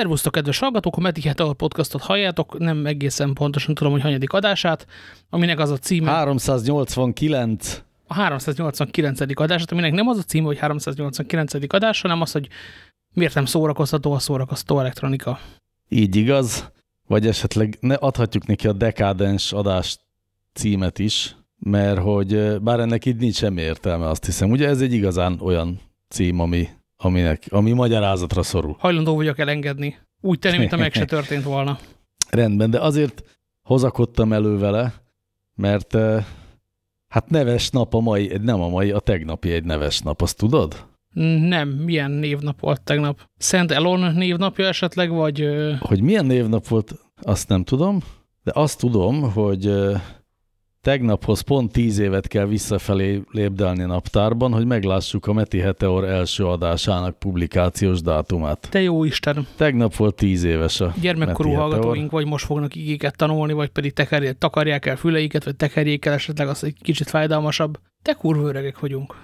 Szervusztok, kedves hallgatók! A Meti Heteor podcastot halljátok, nem egészen pontosan tudom, hogy hanyadik adását, aminek az a címe... 389. A 389. adását, aminek nem az a címe, hogy 389. adás, hanem az, hogy miért nem szórakoztató a szórakoztató elektronika. Így igaz, vagy esetleg ne adhatjuk neki a dekádens adás címet is, mert hogy bár ennek itt nincs semmi értelme, azt hiszem. Ugye ez egy igazán olyan cím, ami aminek, ami magyarázatra szorul. Hajlandó vagyok elengedni. Úgy tenni, mint meg se történt volna. Rendben, de azért hozakodtam elő vele, mert eh, hát neves nap a mai, nem a mai, a tegnapi egy neves nap, azt tudod? Nem, milyen névnap volt tegnap? Szent Elon névnapja esetleg, vagy... Hogy milyen névnap volt, azt nem tudom, de azt tudom, hogy eh, Tegnaphoz pont tíz évet kell visszafelé lépdelni naptárban, hogy meglássuk a Meti Heteor első adásának publikációs dátumát. Te jó Isten! Tegnap volt tíz éves a Gyermekkorú hallgatóink vagy most fognak igéket tanulni, vagy pedig tekerje, takarják el füleiket, vagy tekerjék el esetleg az egy kicsit fájdalmasabb. Te kurva öregek vagyunk.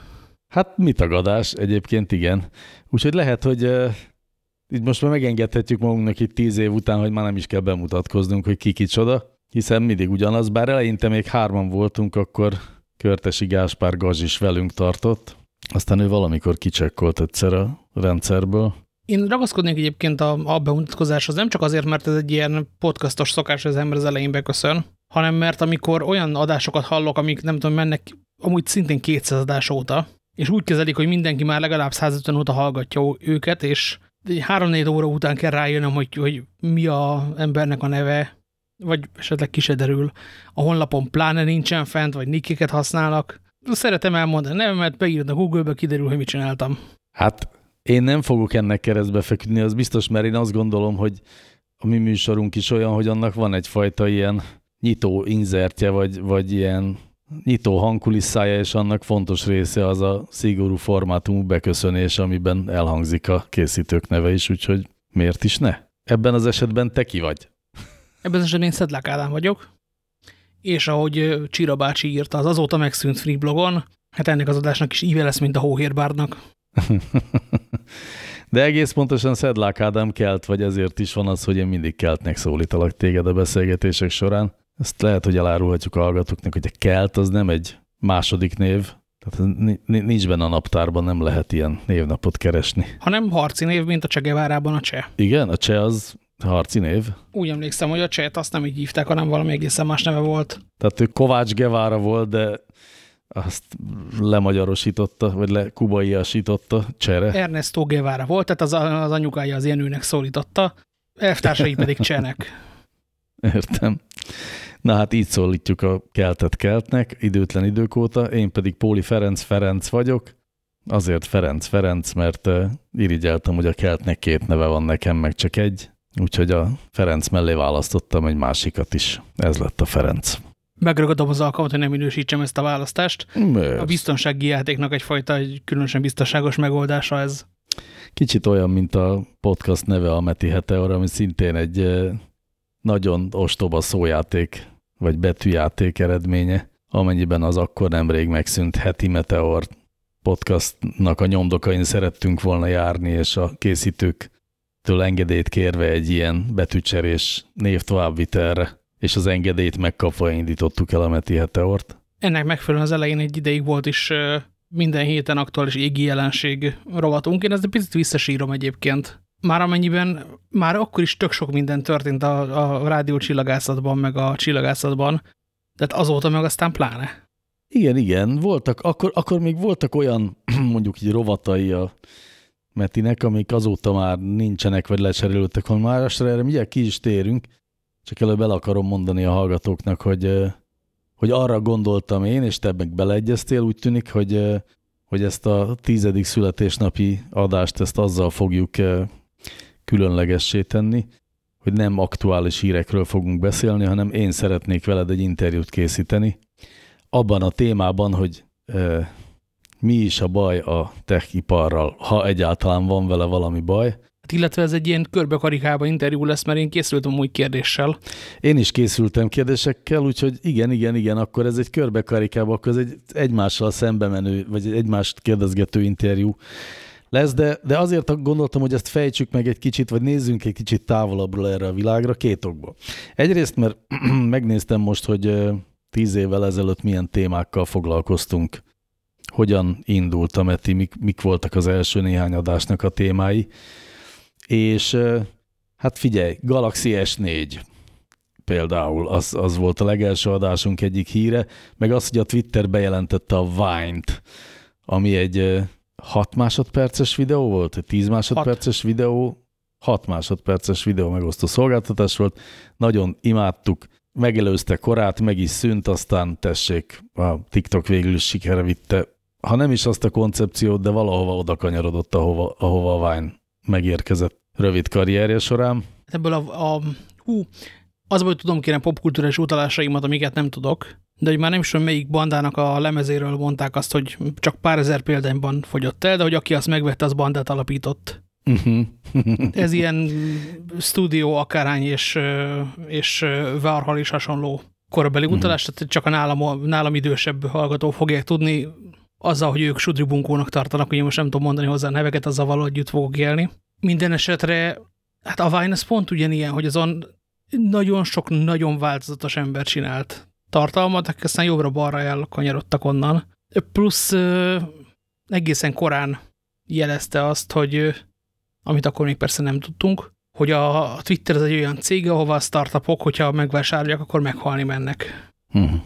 Hát mit tagadás, egyébként igen. Úgyhogy lehet, hogy itt most már megengedhetjük magunknak itt tíz év után, hogy már nem is kell bemutatkoznunk, hogy ki kicsoda hiszen mindig ugyanaz, bár eleinte még hárman voltunk, akkor Körtesi Gáspár Gazs is velünk tartott, aztán ő valamikor kicsekkolt egyszer a rendszerből. Én ragaszkodnék egyébként a, a bemutatkozáshoz, nem csak azért, mert ez egy ilyen podcastos szokás, az ember az elején beköszön, hanem mert amikor olyan adásokat hallok, amik nem tudom, mennek amúgy szintén 200 adás óta, és úgy kezelik, hogy mindenki már legalább 150 óta hallgatja őket, és három-négy óra után kell rájönnöm, hogy, hogy mi a embernek a neve, vagy esetleg kisederül. A honlapon pláne nincsen fent, vagy nikiket használnak. Szeretem elmondani nevemet, beírod a Google-be, kiderül, hogy mit csináltam. Hát én nem fogok ennek keresztbe feküdni, az biztos, mert én azt gondolom, hogy a mi műsorunk is olyan, hogy annak van egyfajta ilyen nyitó inzertje, vagy, vagy ilyen nyitó hangkulisszája, és annak fontos része az a szigorú formátumú beköszönés, amiben elhangzik a készítők neve is, úgyhogy miért is ne? Ebben az esetben te ki vagy? Ebben az esetben én Szedlák Ádám vagyok, és ahogy Csira bácsi írta az azóta megszűnt free blogon, hát ennek az adásnak is íve lesz, mint a hóhérbárnak. De egész pontosan Szedlák Ádám kelt, vagy ezért is van az, hogy én mindig keltnek szólítalak téged a beszélgetések során. Ezt lehet, hogy elárulhatjuk a hallgatóknak, hogy a kelt az nem egy második név, tehát nincs benne a naptárban, nem lehet ilyen névnapot keresni. Hanem harci név, mint a Csegevárában a cseh. Igen, a cseh az Harci név? Úgy emlékszem, hogy a cset azt nem így hívták, hanem valami egészen más neve volt. Tehát ő Kovács Gevára volt, de azt lemagyarosította, vagy le kubaiasította csere. Ernesto Guevara volt, tehát az, az anyukája az ilyen nőnek szólította, elvtársai pedig csenek. Értem. Na hát így szólítjuk a keltet keltnek, időtlen idők óta, én pedig Póli Ferenc Ferenc vagyok, azért Ferenc Ferenc, mert uh, irigyeltem, hogy a keltnek két neve van nekem, meg csak egy. Úgyhogy a Ferenc mellé választottam egy másikat is. Ez lett a Ferenc. Megragadom az alkalmat, hogy nem minősítsem ezt a választást. Mert. A biztonsági játéknak egyfajta, egy különösen biztonságos megoldása ez. Kicsit olyan, mint a podcast neve a Meti Heteor, ami szintén egy nagyon ostoba szójáték, vagy betűjáték eredménye, amennyiben az akkor nemrég megszűnt Heti Meteor podcastnak a nyomdokain szerettünk volna járni, és a készítők től engedélyt kérve egy ilyen betűcserés név továbbvitelre, és az engedélyt megkapva indítottuk el a Meti Heteort. Ennek megfelelően az elején egy ideig volt is minden héten aktuális égi jelenség rovatunk. Én ezt egy picit visszasírom egyébként. Már amennyiben, már akkor is tök sok minden történt a, a rádió csillagászatban, meg a csillagászatban, tehát azóta meg aztán pláne. Igen, igen, voltak, akkor, akkor még voltak olyan mondjuk így rovatai a Metinek, amik azóta már nincsenek, vagy lecserélődtek, már erre mindjárt ki is térünk, csak előbb el akarom mondani a hallgatóknak, hogy, hogy arra gondoltam én, és te meg beleegyeztél, úgy tűnik, hogy, hogy ezt a tizedik születésnapi adást, ezt azzal fogjuk különlegessé tenni, hogy nem aktuális hírekről fogunk beszélni, hanem én szeretnék veled egy interjút készíteni, abban a témában, hogy mi is a baj a techiparral, ha egyáltalán van vele valami baj. Hát illetve ez egy ilyen körbekarikába interjú lesz, mert én készültem új kérdéssel. Én is készültem kérdésekkel, úgyhogy igen, igen, igen, akkor ez egy körbekarikába, akkor ez egy egymással szembe menő, vagy egy egymást kérdezgető interjú lesz, de, de azért gondoltam, hogy ezt fejtsük meg egy kicsit, vagy nézzünk egy kicsit távolabbról erre a világra, két okból. Egyrészt, mert megnéztem most, hogy tíz évvel ezelőtt milyen témákkal foglalkoztunk, hogyan indult a Meti, mik, mik voltak az első néhány adásnak a témái, és hát figyelj, Galaxy S4 például, az, az volt a legelső adásunk egyik híre, meg az, hogy a Twitter bejelentette a Vine-t, ami egy 6 másodperces videó volt, 10 másodperces hat. videó, 6 másodperces videó megosztó szolgáltatás volt, nagyon imádtuk, megelőzte korát, meg is szűnt, aztán tessék, a TikTok végül is sikerre vitte, ha nem is azt a koncepciót, de valahova oda kanyarodott, ahova, ahova a Vine megérkezett rövid karrierje során. Ebből a, a hú, az, hogy tudom kérem popkultúrás utalásaimat, amiket nem tudok, de hogy már nem is tudom, melyik bandának a lemezéről mondták azt, hogy csak pár ezer példányban fogyott el, de hogy aki azt megvette, az bandát alapított. -huh. Ez ilyen stúdió akárhány és, és Warhol is hasonló korabeli -huh. utalás, tehát csak a nálam, nálam idősebb hallgató fogják tudni, azzal, hogy ők sudribunkónak tartanak, én most nem tudom mondani hozzá neveket, azzal valahogy együtt fogok élni. Minden esetre, hát a Vine az pont ugyanilyen, hogy azon nagyon sok, nagyon változatos ember csinált tartalmat, akik aztán jobbra-balra elkanyarodtak onnan. Plusz egészen korán jelezte azt, hogy amit akkor még persze nem tudtunk, hogy a Twitter az egy olyan cég, ahova a startupok, hogyha megvásárolják, akkor meghalni mennek. Hmm.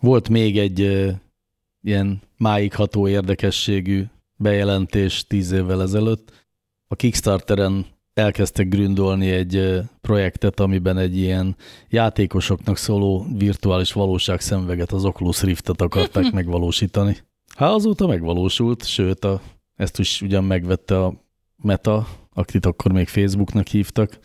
Volt még egy ilyen máig ható érdekességű bejelentés tíz évvel ezelőtt. A Kickstarteren elkezdtek gründolni egy projektet, amiben egy ilyen játékosoknak szóló virtuális valóság szemveget, az Oculus Riftet akarták megvalósítani. Hát azóta megvalósult, sőt, a, ezt is ugyan megvette a Meta, akit akkor még Facebooknak hívtak,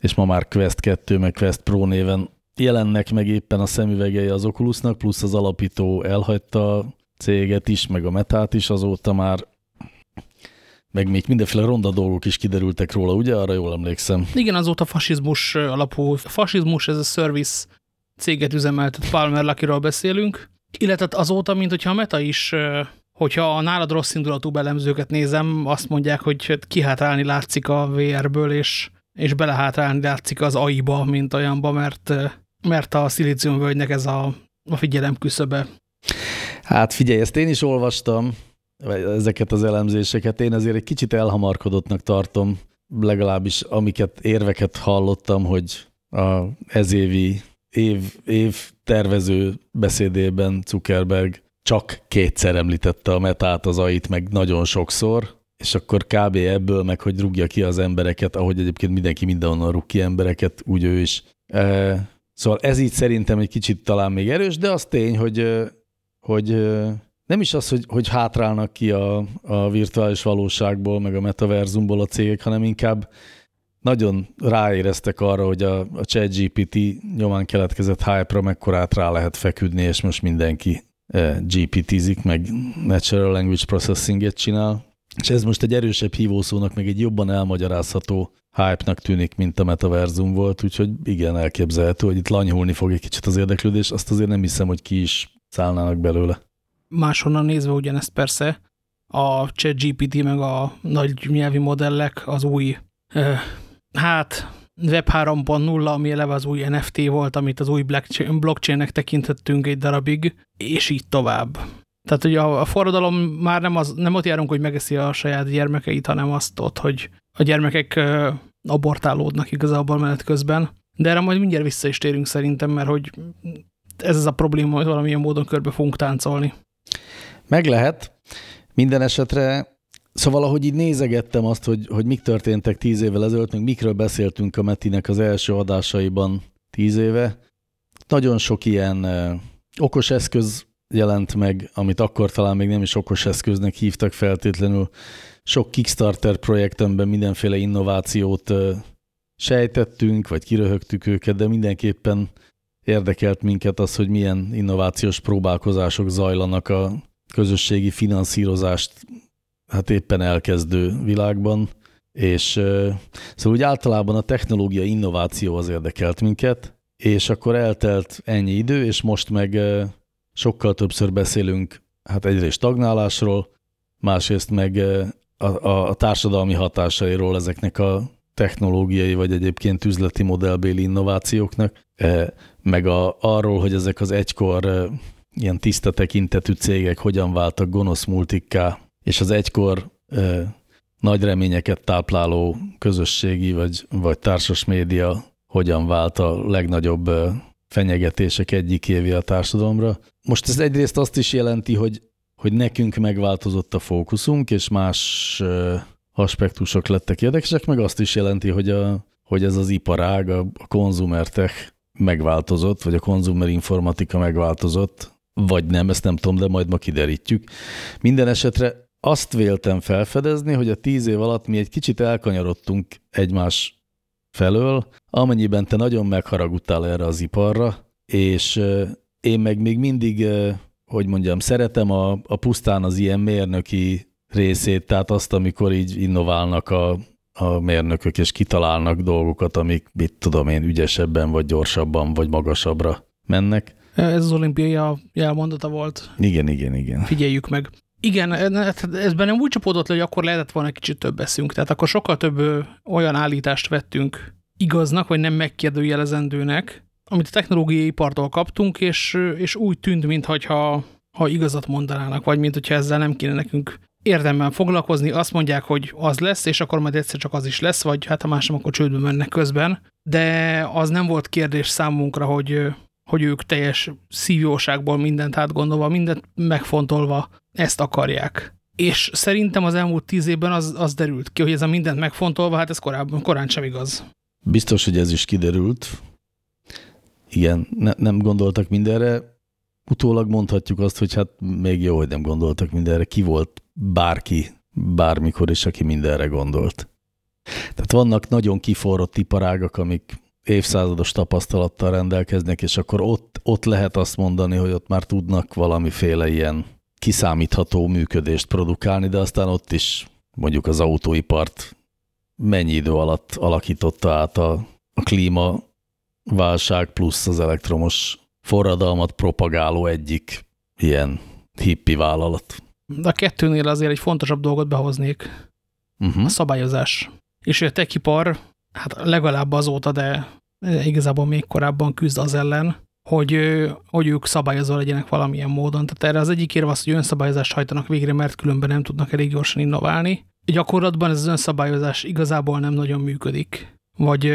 és ma már Quest 2, meg Quest Pro néven jelennek meg éppen a szemüvegei az Oculusnak, plusz az alapító elhagyta céget is, meg a Metát is, azóta már meg még mindenféle ronda dolgok is kiderültek róla, ugye? Arra jól emlékszem. Igen, azóta fasizmus alapú, fasizmus, ez a service céget üzemeltet Palmer Luckyról beszélünk, illetve azóta, mint hogyha a Meta is, hogyha a nálad rossz indulatú belemzőket nézem, azt mondják, hogy kihátrálni látszik a VR-ből, és, és belehátrálni látszik az AI-ba, mint olyanba, mert, mert a szilíciumvölgynek ez a, a figyelem küszöbe. Hát figyelj, ezt én is olvastam, ezeket az elemzéseket. Én azért egy kicsit elhamarkodottnak tartom, legalábbis amiket érveket hallottam, hogy a ezévi év, év tervező beszédében Zuckerberg csak kétszer említette a metát, az ait, meg nagyon sokszor, és akkor kb. ebből meg, hogy rúgja ki az embereket, ahogy egyébként mindenki mindenhonnan rúg ki embereket, úgy ő is. Szóval ez így szerintem egy kicsit talán még erős, de az tény, hogy, hogy nem is az, hogy, hogy hátrálnak ki a, a virtuális valóságból, meg a metaverzumból a cégek, hanem inkább nagyon ráéreztek arra, hogy a, a ChatGPT nyomán keletkezett hype-ra mekkorát rá lehet feküdni, és most mindenki GPT-zik, meg Natural Language Processing-et csinál. És ez most egy erősebb hívószónak, meg egy jobban elmagyarázható hype-nak tűnik, mint a metaverzum volt, úgyhogy igen, elképzelhető, hogy itt lanyhulni fog egy kicsit az érdeklődés, azt azért nem hiszem, hogy ki is szállnának belőle máshonnan nézve ugyanezt persze, a ChatGPT meg a nagy nyelvi modellek az új, hát Web 3.0, ami eleve az új NFT volt, amit az új blockchainnek tekintettünk egy darabig, és így tovább. Tehát, hogy a, a forradalom már nem, az, nem ott járunk, hogy megeszi a saját gyermekeit, hanem azt ott, hogy a gyermekek abortálódnak igazából menet közben. De erre majd mindjárt vissza is térünk szerintem, mert hogy ez az a probléma, hogy valamilyen módon körbe fogunk táncolni. Meg lehet. Minden esetre, szóval ahogy így nézegettem azt, hogy, hogy mik történtek tíz évvel ezelőtt, meg mikről beszéltünk a Metinek az első adásaiban tíz éve, nagyon sok ilyen okos eszköz jelent meg, amit akkor talán még nem is okos eszköznek hívtak feltétlenül. Sok Kickstarter projektemben mindenféle innovációt sejtettünk, vagy kiröhögtük őket, de mindenképpen érdekelt minket az, hogy milyen innovációs próbálkozások zajlanak a közösségi finanszírozást hát éppen elkezdő világban, és szóval úgy általában a technológia innováció az érdekelt minket, és akkor eltelt ennyi idő, és most meg sokkal többször beszélünk hát egyrészt stagnálásról, másrészt meg a, a, a társadalmi hatásairól ezeknek a technológiai vagy egyébként üzleti modellbéli innovációknak, meg a, arról, hogy ezek az egykor ilyen tiszta tekintetű cégek hogyan váltak gonosz multikká, és az egykor nagy reményeket tápláló közösségi vagy, vagy társas média hogyan vált a legnagyobb fenyegetések egyikévé a társadalomra. Most ez egyrészt azt is jelenti, hogy, hogy nekünk megváltozott a fókuszunk, és más aspektusok lettek érdekesek, meg azt is jelenti, hogy, a, hogy ez az iparág, a, a consumer tech megváltozott, vagy a consumer informatika megváltozott, vagy nem, ezt nem tudom, de majd ma kiderítjük. Minden esetre azt véltem felfedezni, hogy a tíz év alatt mi egy kicsit elkanyarodtunk egymás felől, amennyiben te nagyon megharagudtál erre az iparra, és én meg még mindig, hogy mondjam, szeretem a, a pusztán az ilyen mérnöki részét, tehát azt, amikor így innoválnak a, a mérnökök, és kitalálnak dolgokat, amik, mit tudom én, ügyesebben, vagy gyorsabban, vagy magasabbra mennek. Ez az olimpiai jelmondata volt. Igen, igen, igen. Figyeljük meg. Igen, ez bennem úgy csapódott le, hogy akkor lehetett volna kicsit több eszünk. Tehát akkor sokkal több olyan állítást vettünk igaznak, vagy nem megkérdőjelezendőnek, amit a technológiai ipartól kaptunk, és, és úgy tűnt, mintha ha igazat mondanának, vagy mint hogyha ezzel nem kéne nekünk érdemben foglalkozni, azt mondják, hogy az lesz, és akkor majd egyszer csak az is lesz, vagy hát ha más nem, akkor csődbe mennek közben. De az nem volt kérdés számunkra, hogy, hogy ők teljes szívjóságból mindent átgondolva, mindent megfontolva ezt akarják. És szerintem az elmúlt tíz évben az, az derült ki, hogy ez a mindent megfontolva, hát ez korábban, korán sem igaz. Biztos, hogy ez is kiderült. Igen, ne, nem gondoltak mindenre. Utólag mondhatjuk azt, hogy hát még jó, hogy nem gondoltak mindenre. Ki volt bárki, bármikor is, aki mindenre gondolt. Tehát vannak nagyon kiforrott iparágak, amik évszázados tapasztalattal rendelkeznek, és akkor ott, ott lehet azt mondani, hogy ott már tudnak valamiféle ilyen kiszámítható működést produkálni, de aztán ott is mondjuk az autóipart mennyi idő alatt alakította át a, a klímaválság plusz az elektromos forradalmat propagáló egyik ilyen hippi vállalat. De a kettőnél azért egy fontosabb dolgot behoznék. Uh mhm. -huh. A szabályozás. És a techipar, hát legalább azóta, de igazából még korábban küzd az ellen, hogy, hogy ők szabályozva legyenek valamilyen módon. Tehát erre az egyik érve az, hogy önszabályozást hajtanak végre, mert különben nem tudnak elég gyorsan innoválni. Gyakorlatban ez az önszabályozás igazából nem nagyon működik. Vagy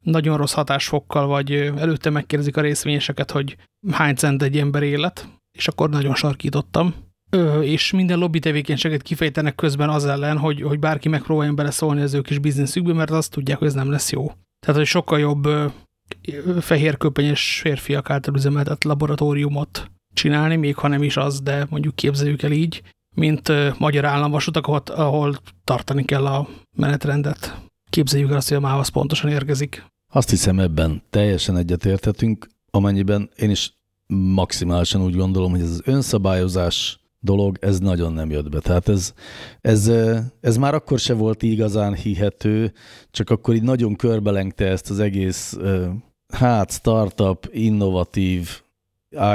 nagyon rossz hatásfokkal, vagy előtte megkérdezik a részvényeseket, hogy hány cent egy ember élet, és akkor nagyon sarkítottam. Ö, és minden lobby tevékenységet kifejtenek közben az ellen, hogy, hogy bárki megpróbáljon beleszólni az ő kis bizniszükbe, mert azt tudják, hogy ez nem lesz jó. Tehát, hogy sokkal jobb köpenyes férfiak által üzemeltet laboratóriumot csinálni, még ha nem is az, de mondjuk képzeljük el így, mint uh, magyar államvasutak, ahol, ahol tartani kell a menetrendet. Képzeljük el azt, hogy a MÁV pontosan érkezik. Azt hiszem ebben teljesen egyetérthetünk, amennyiben én is maximálisan úgy gondolom, hogy ez az önszabályozás dolog, ez nagyon nem jött be. Tehát ez, ez, ez már akkor se volt igazán hihető, csak akkor így nagyon körbelengte ezt az egész hát startup, innovatív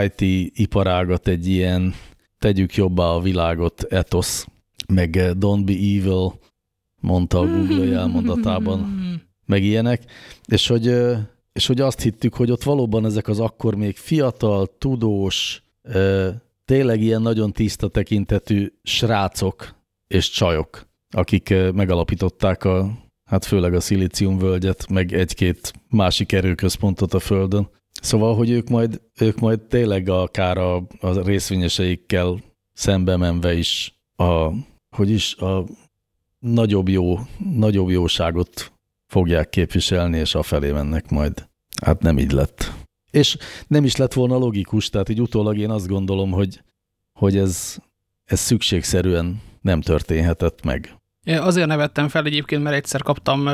IT iparágat egy ilyen tegyük jobbá a világot etosz, meg don't be evil, mondta a Google jelmondatában, meg ilyenek, és hogy, és hogy azt hittük, hogy ott valóban ezek az akkor még fiatal, tudós, tényleg ilyen nagyon tiszta tekintetű srácok és csajok, akik megalapították a, hát főleg a völgyet, meg egy-két másik erőközpontot a Földön. Szóval, hogy ők majd, ők majd tényleg akár a, a részvényeseikkel szembe menve is a, hogy is, a nagyobb, jó, nagyobb jóságot fogják képviselni, és afelé mennek majd. Hát nem így lett. És nem is lett volna logikus, tehát így utólag én azt gondolom, hogy, hogy ez, ez szükségszerűen nem történhetett meg. Azért nevettem fel egyébként, mert egyszer kaptam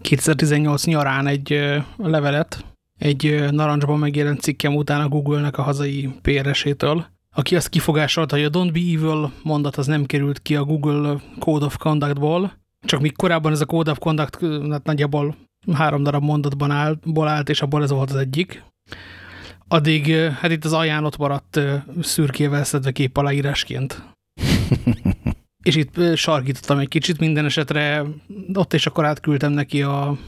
2018 nyarán egy levelet, egy narancsban megjelent cikkem után a Google-nek a hazai PR-esétől, aki azt kifogásolta, hogy a Don't Be Evil mondat az nem került ki a Google Code of Conduct-ból, csak míg korábban ez a Code of Conduct hát nagyjából három darab mondatban állt, állt, és abból ez volt az egyik. Addig, hát itt az ajánlott maradt szürkével szedve kép aláírásként. és itt sarkítottam egy kicsit, minden esetre ott és akkor átküldtem neki a,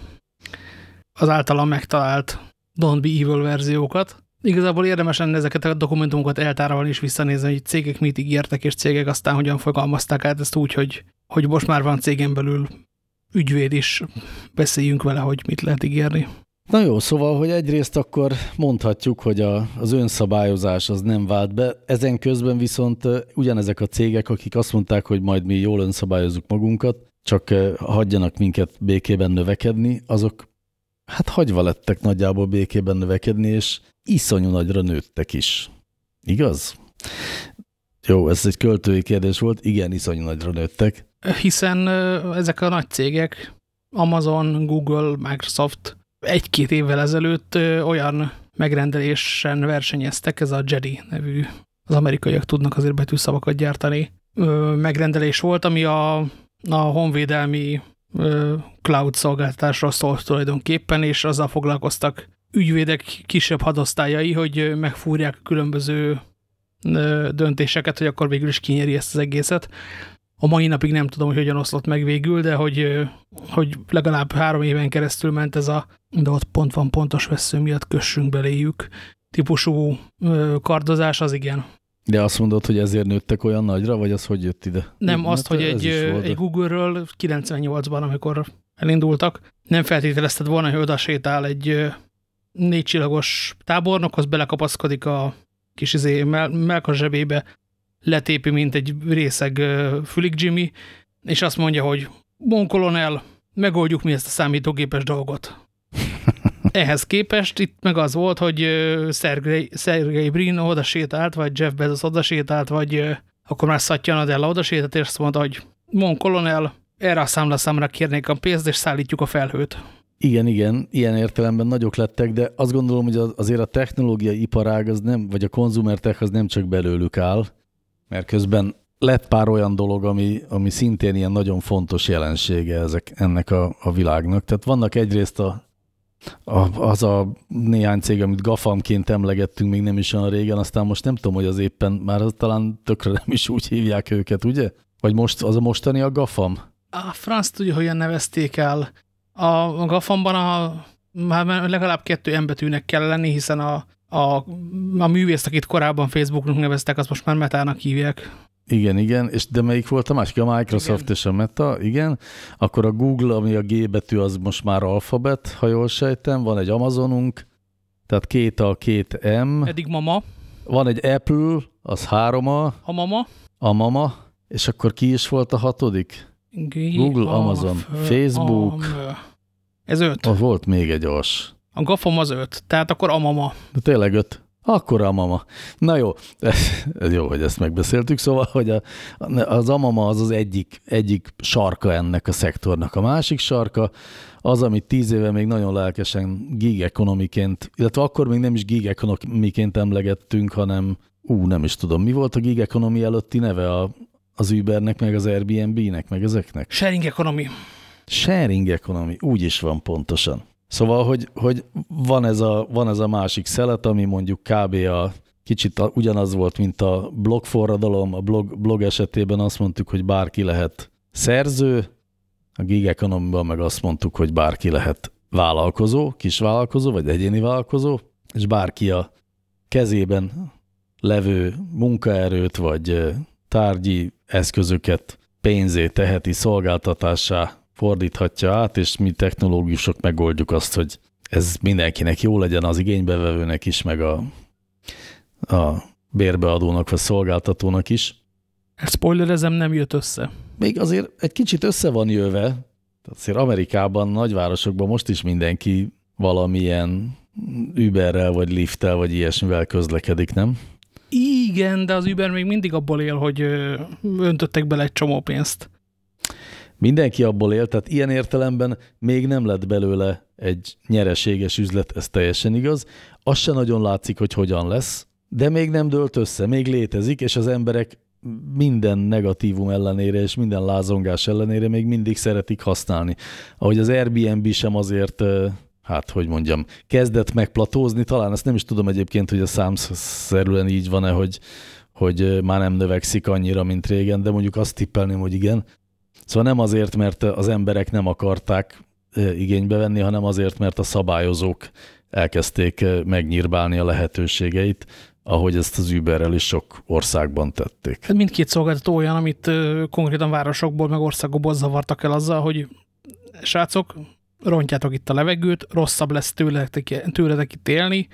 az általam megtalált Don't Be Evil verziókat. Igazából érdemes lenne ezeket a dokumentumokat eltárolni és visszanézni, hogy cégek mit ígértek, és cégek aztán hogyan fogalmazták át ezt úgy, hogy, hogy most már van cégen belül ügyvéd is, beszéljünk vele, hogy mit lehet ígérni. Na jó, szóval, hogy egyrészt akkor mondhatjuk, hogy a, az önszabályozás az nem vált be, ezen közben viszont ugyanezek a cégek, akik azt mondták, hogy majd mi jól önszabályozunk magunkat, csak hagyjanak minket békében növekedni, azok hát hagyva lettek nagyjából békében növekedni, és iszonyú nagyra nőttek is. Igaz? Jó, ez egy költői kérdés volt, igen, iszonyú nagyra nőttek. Hiszen ezek a nagy cégek, Amazon, Google, Microsoft egy-két évvel ezelőtt olyan megrendelésen versenyeztek, ez a Jedi nevű, az amerikaiak tudnak azért betűszavakat gyártani, megrendelés volt, ami a, a honvédelmi cloud szolgáltatásról szólt tulajdonképpen, és azzal foglalkoztak ügyvédek kisebb hadosztályai, hogy megfúrják különböző döntéseket, hogy akkor végül is kinyeri ezt az egészet. A mai napig nem tudom, hogy hogyan oszlott meg végül, de hogy, hogy legalább három éven keresztül ment ez a de ott pont van pontos vesző miatt kössünk beléjük típusú kardozás, az igen. De azt mondod, hogy ezért nőttek olyan nagyra, vagy az hogy jött ide? Nem, azt, hogy egy, egy Google-ről 98-ban, amikor elindultak, nem feltételezted volna, hogy oda sétál egy négy csillagos tábornokhoz, belekapaszkodik a kis izé, mel melka zsebébe, letépi, mint egy részeg fülig Jimmy, és azt mondja, hogy Bon kolonel, megoldjuk mi ezt a számítógépes dolgot. Ehhez képest itt meg az volt, hogy Sergey, Sergey Brin oda sétált, vagy Jeff Bezos oda sétált, vagy akkor már Satya Nadella oda sétált, és azt mondta, hogy Mon Colonel, erre a számlaszámra kérnék a pénzt, és szállítjuk a felhőt. Igen, igen, ilyen értelemben nagyok lettek, de azt gondolom, hogy azért a technológiai iparág az nem, vagy a konzumertech az nem csak belőlük áll, mert közben lett pár olyan dolog, ami, ami szintén ilyen nagyon fontos jelensége ezek, ennek a, a világnak. Tehát vannak egyrészt a a, az a néhány cég, amit gafamként emlegettünk még nem is olyan régen, aztán most nem tudom, hogy az éppen már az talán tökre nem is úgy hívják őket, ugye? Vagy most az a mostani a gafam? A franc tudja, hogyan nevezték el. A, gafamban a, már legalább kettő embetűnek kell lenni, hiszen a, a, a művészt, akit korábban Facebooknak neveztek, azt most már metának hívják. Igen, igen, és de melyik volt a másik? A Microsoft igen. és a Meta, igen. Akkor a Google, ami a G betű, az most már alfabet, ha jól sejtem. Van egy Amazonunk, tehát két A, két M. Eddig mama. Van egy Apple, az három A. A mama. A mama. És akkor ki is volt a hatodik? G Google, Amazon, Facebook. Ez öt. Ott volt még egy os. A GAFOM az öt, tehát akkor a mama. De tényleg öt. Akkor a mama. Na jó, jó, hogy ezt megbeszéltük, szóval, hogy a, az amama az az egyik, egyik sarka ennek a szektornak. A másik sarka az, amit tíz éve még nagyon lelkesen gig economy-ként, illetve akkor még nem is gig economy-ként emlegettünk, hanem ú, nem is tudom, mi volt a gig economy előtti neve a, az Ubernek, meg az Airbnb-nek, meg ezeknek? Sharing economy. Sharing economy, úgy is van pontosan. Szóval, hogy, hogy van, ez a, van ez a másik szelet, ami mondjuk kb. a kicsit a, ugyanaz volt, mint a blogforradalom. A blog, blog esetében azt mondtuk, hogy bárki lehet szerző, a gig economy meg azt mondtuk, hogy bárki lehet vállalkozó, kisvállalkozó, vagy egyéni vállalkozó, és bárki a kezében levő munkaerőt, vagy tárgyi eszközöket pénzé teheti szolgáltatásá fordíthatja át, és mi technológusok megoldjuk azt, hogy ez mindenkinek jó legyen, az igénybevevőnek is, meg a, a bérbeadónak vagy szolgáltatónak is. Spoilerezem, nem jött össze. Még azért egy kicsit össze van jöve, tehát azért Amerikában, nagyvárosokban most is mindenki valamilyen Uberrel, vagy lifttel, vagy ilyesmivel közlekedik, nem? Igen, de az Uber még mindig abból él, hogy öntöttek bele egy csomó pénzt mindenki abból él, tehát ilyen értelemben még nem lett belőle egy nyereséges üzlet, ez teljesen igaz. Az se nagyon látszik, hogy hogyan lesz, de még nem dőlt össze, még létezik, és az emberek minden negatívum ellenére és minden lázongás ellenére még mindig szeretik használni. Ahogy az Airbnb sem azért, hát hogy mondjam, kezdett megplatózni, talán ezt nem is tudom egyébként, hogy a számszerűen így van-e, hogy hogy már nem növekszik annyira, mint régen, de mondjuk azt tippelném, hogy igen. Szóval nem azért, mert az emberek nem akarták igénybe venni, hanem azért, mert a szabályozók elkezdték megnyírbálni a lehetőségeit, ahogy ezt az Uberrel is sok országban tették. Hát mindkét szolgáltató olyan, amit konkrétan városokból, meg országokból zavartak el azzal, hogy srácok, rontjátok itt a levegőt, rosszabb lesz tőletek, tőletek itt élni,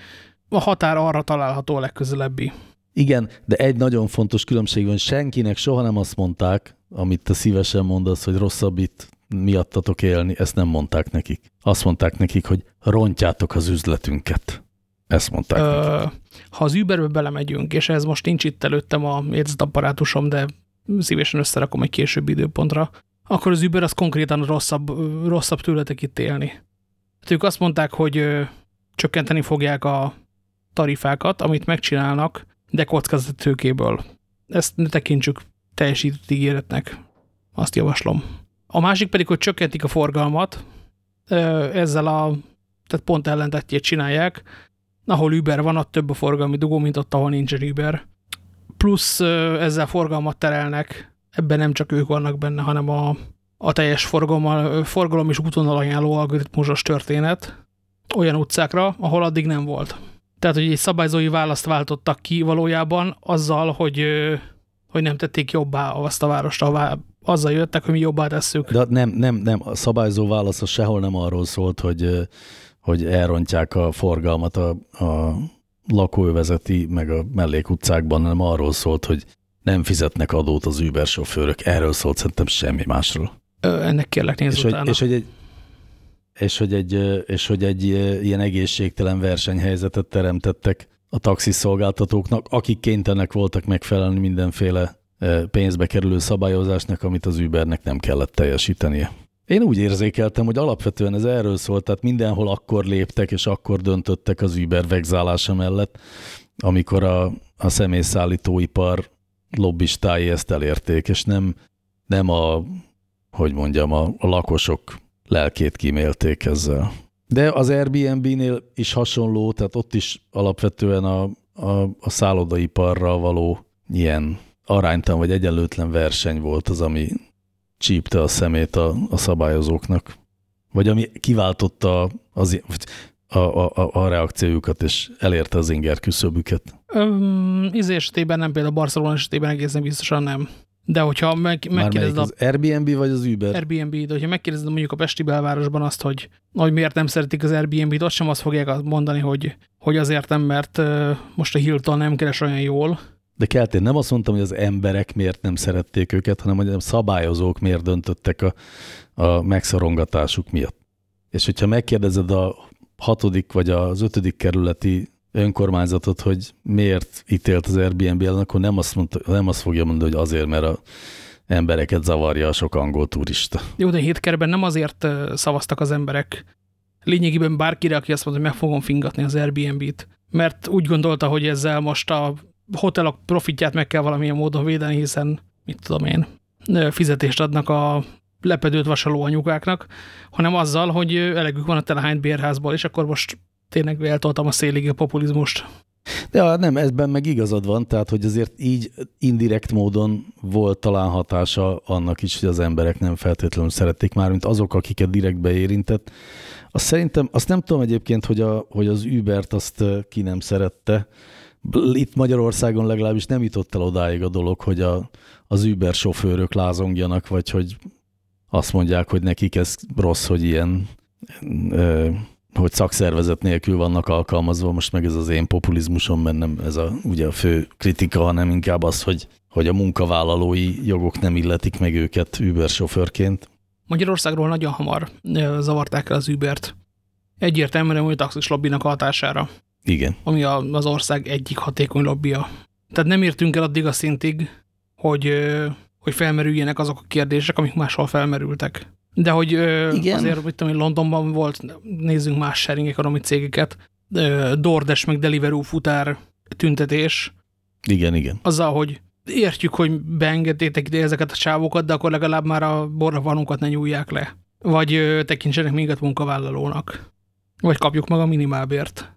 a határ arra található a legközelebbi. Igen, de egy nagyon fontos különbség van, senkinek soha nem azt mondták, amit te szívesen mondasz, hogy rosszabb itt miattatok élni, ezt nem mondták nekik. Azt mondták nekik, hogy rontjátok az üzletünket. Ezt mondták Ö, nekik. Ha az Uberbe belemegyünk, és ez most nincs itt előttem a jegyzetapparátusom, de szívesen összerakom egy későbbi időpontra, akkor az Uber az konkrétan rosszabb, rosszabb tőletek itt élni. Hát ők azt mondták, hogy csökkenteni fogják a tarifákat, amit megcsinálnak, de kockázati tőkéből. Ezt ne tekintsük teljesített ígéretnek. Azt javaslom. A másik pedig, hogy csökkentik a forgalmat, ezzel a, tehát pont ellentetjét csinálják, ahol Uber van, ott több a forgalmi dugó, mint ott, ahol nincs Uber. Plusz ezzel forgalmat terelnek, ebben nem csak ők vannak benne, hanem a, a teljes forgalom, forgalom és útvonal ajánló algoritmusos történet olyan utcákra, ahol addig nem volt. Tehát, hogy egy szabályzói választ váltottak ki valójában azzal, hogy, hogy nem tették jobbá azt a várost, ahová azzal jöttek, hogy mi jobbá tesszük. De nem, nem, nem, a szabályzó válasz az sehol nem arról szólt, hogy, hogy elrontják a forgalmat a, a lakóövezeti, meg a mellékutcákban, hanem arról szólt, hogy nem fizetnek adót az Uber sofőrök. Erről szólt szerintem semmi másról. Ö, ennek kérlek nézz és utána. Hogy, és, hogy egy, és, hogy egy, és hogy egy ilyen egészségtelen versenyhelyzetet teremtettek a taxiszolgáltatóknak, akik kénytelenek voltak megfelelni mindenféle pénzbe kerülő szabályozásnak, amit az Ubernek nem kellett teljesítenie. Én úgy érzékeltem, hogy alapvetően ez erről szólt, tehát mindenhol akkor léptek és akkor döntöttek az Uber vegzálása mellett, amikor a, a személyszállítóipar lobbistái ezt elérték, és nem, nem a, hogy mondjam, a, a lakosok lelkét kímélték ezzel. De az Airbnb-nél is hasonló, tehát ott is alapvetően a, a, a szállodaiparral való ilyen aránytalan vagy egyenlőtlen verseny volt az, ami csípte a szemét a, a szabályozóknak. Vagy ami kiváltotta az, a, a, a, reakciójukat, és elérte az inger küszöbüket. Izé esetében nem, például Barcelona esetében egészen biztosan nem. De hogyha meg, megkérdezed... az Airbnb vagy az Uber? Airbnb, de hogyha megkérdezed mondjuk a Pesti belvárosban azt, hogy, hogy miért nem szeretik az Airbnb-t, ott sem azt fogják mondani, hogy, hogy azért nem, mert most a Hilton nem keres olyan jól, de Keltén nem azt mondtam, hogy az emberek miért nem szerették őket, hanem hogy a szabályozók miért döntöttek a, a megszorongatásuk miatt. És hogyha megkérdezed a hatodik vagy az ötödik kerületi önkormányzatot, hogy miért ítélt az Airbnb ellen, akkor nem azt, mondta, nem azt fogja mondani, hogy azért, mert a embereket zavarja a sok angol turista. Jó, de hétkerben nem azért szavaztak az emberek lényegében bárkire, aki azt mondta, hogy meg fogom fingatni az Airbnb-t, mert úgy gondolta, hogy ezzel most a hotelok profitját meg kell valamilyen módon védeni, hiszen, mit tudom én, fizetést adnak a lepedőt vasaló anyukáknak, hanem azzal, hogy elegük van a telehányt bérházból, és akkor most tényleg eltoltam a szélig a populizmust. De nem, ezben meg igazad van, tehát hogy azért így indirekt módon volt talán hatása annak is, hogy az emberek nem feltétlenül szerették már, mint azok, akiket direktbe érintett. Azt szerintem, azt nem tudom egyébként, hogy, a, hogy az Ubert azt ki nem szerette, itt Magyarországon legalábbis nem jutott el odáig a dolog, hogy a, az Uber sofőrök lázongjanak, vagy hogy azt mondják, hogy nekik ez rossz, hogy ilyen ö, hogy szakszervezet nélkül vannak alkalmazva, most meg ez az én populizmusom, mert nem ez a, ugye a fő kritika, hanem inkább az, hogy, hogy a munkavállalói jogok nem illetik meg őket Uber sofőrként. Magyarországról nagyon hamar zavarták el az Ubert. Egyértelműen, hogy a taxis lobbinak hatására. Igen. Ami az ország egyik hatékony lobbia. Tehát nem értünk el addig a szintig, hogy, hogy felmerüljenek azok a kérdések, amik máshol felmerültek. De hogy Igen. azért, mit tudom, Londonban volt, nézzünk más sharing economy cégeket, DoorDash meg Deliveroo futár tüntetés. Igen, igen. Azzal, hogy értjük, hogy beengedtétek ide ezeket a csávokat, de akkor legalább már a borravanunkat ne nyúlják le. Vagy tekintsenek minket munkavállalónak. Vagy kapjuk meg a minimálbért.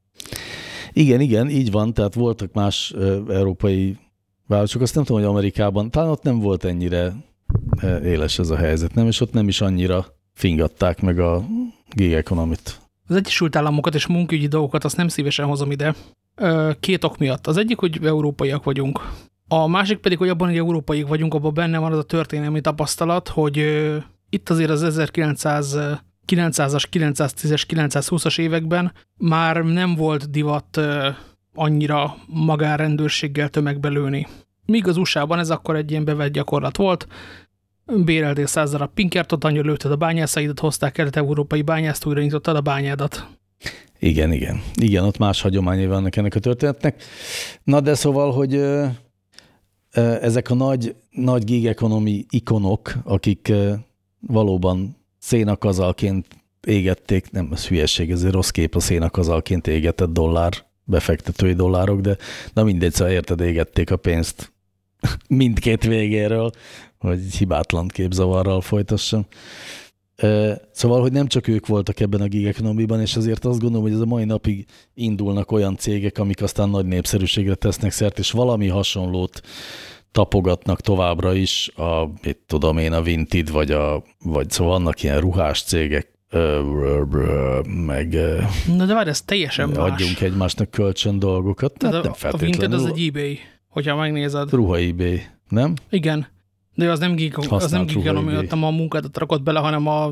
Igen, igen, így van, tehát voltak más európai városok. Azt nem tudom, hogy Amerikában, talán ott nem volt ennyire éles ez a helyzet, nem? És ott nem is annyira fingatták meg a gig economit. Az Egyesült Államokat és munkaügyi dolgokat azt nem szívesen hozom ide. Két ok miatt. Az egyik, hogy európaiak vagyunk. A másik pedig, hogy abban, hogy európaiak vagyunk, abban benne van az a történelmi tapasztalat, hogy itt azért az 1900 900-as, 910-es, 920-as években már nem volt divat annyira magárendőrséggel tömegbelőni. Míg az USA-ban ez akkor egy ilyen bevett gyakorlat volt, béreltél száz darab pinkertot, annyira lőtted a bányászaidat, hozták kelet-európai bányászt, újra nyitottad a bányádat. Igen, igen. Igen, ott más hagyományai vannak ennek a történetnek. Na de szóval, hogy ezek a nagy, nagy gig economy ikonok, akik valóban szénakazalként égették, nem, ez hülyeség, ez egy rossz kép a szénakazalként égetett dollár, befektetői dollárok, de na mindegy, szóval érted, égették a pénzt mindkét végéről, hogy hibátlan képzavarral folytassam. Szóval, hogy nem csak ők voltak ebben a gig economy és azért azt gondolom, hogy ez a mai napig indulnak olyan cégek, amik aztán nagy népszerűségre tesznek szert, és valami hasonlót tapogatnak továbbra is, a, mit tudom én, a Vinted, vagy, a, vagy szóval vannak ilyen ruhás cégek, meg Na de várj, ez teljesen más. Adjunk egymásnak kölcsön dolgokat. Tehát nem a, a Vinted az egy eBay, hogyha megnézed. Ruha eBay, nem? Igen. De az nem gig, az nem gig, ami a munkádat rakott bele, hanem a,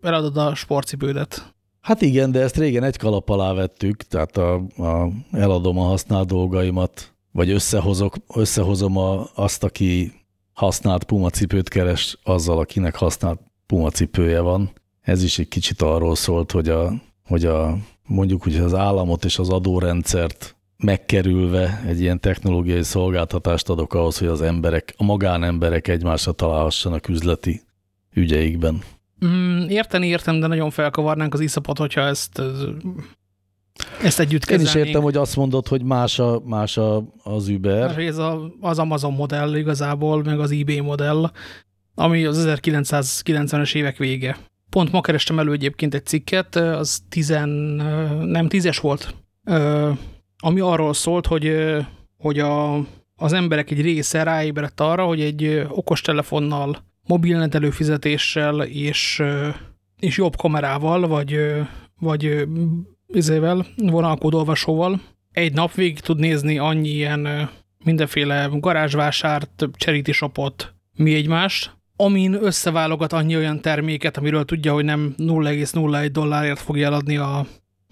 eladod a sportcipődet. Hát igen, de ezt régen egy kalap alá vettük, tehát a, a, eladom a használt dolgaimat, vagy összehozok, összehozom a, azt, aki használt pumacipőt keres azzal, akinek használt pumacipője van. Ez is egy kicsit arról szólt, hogy, a, hogy a, mondjuk hogy az államot és az adórendszert megkerülve egy ilyen technológiai szolgáltatást adok ahhoz, hogy az emberek, a magánemberek egymásra találhassanak üzleti ügyeikben. Mm, érteni értem, de nagyon felkavarnánk az iszapot, hogyha ezt, ezt együtt kezelnénk. Én is értem, hogy azt mondod, hogy más, a, más a, az Uber. Ez a, az Amazon modell igazából, meg az eBay modell, ami az 1990-es évek vége. Pont ma kerestem elő egyébként egy cikket, az tizen, nem tízes volt, ami arról szólt, hogy, hogy a, az emberek egy része ráébredt arra, hogy egy okostelefonnal, mobilnet előfizetéssel és, és jobb kamerával, vagy, vagy izével, vonalkódolvasóval egy nap végig tud nézni annyi ilyen mindenféle garázsvásárt, charity shopot, mi egymást, amin összeválogat annyi olyan terméket, amiről tudja, hogy nem 0,01 dollárért fogja eladni a,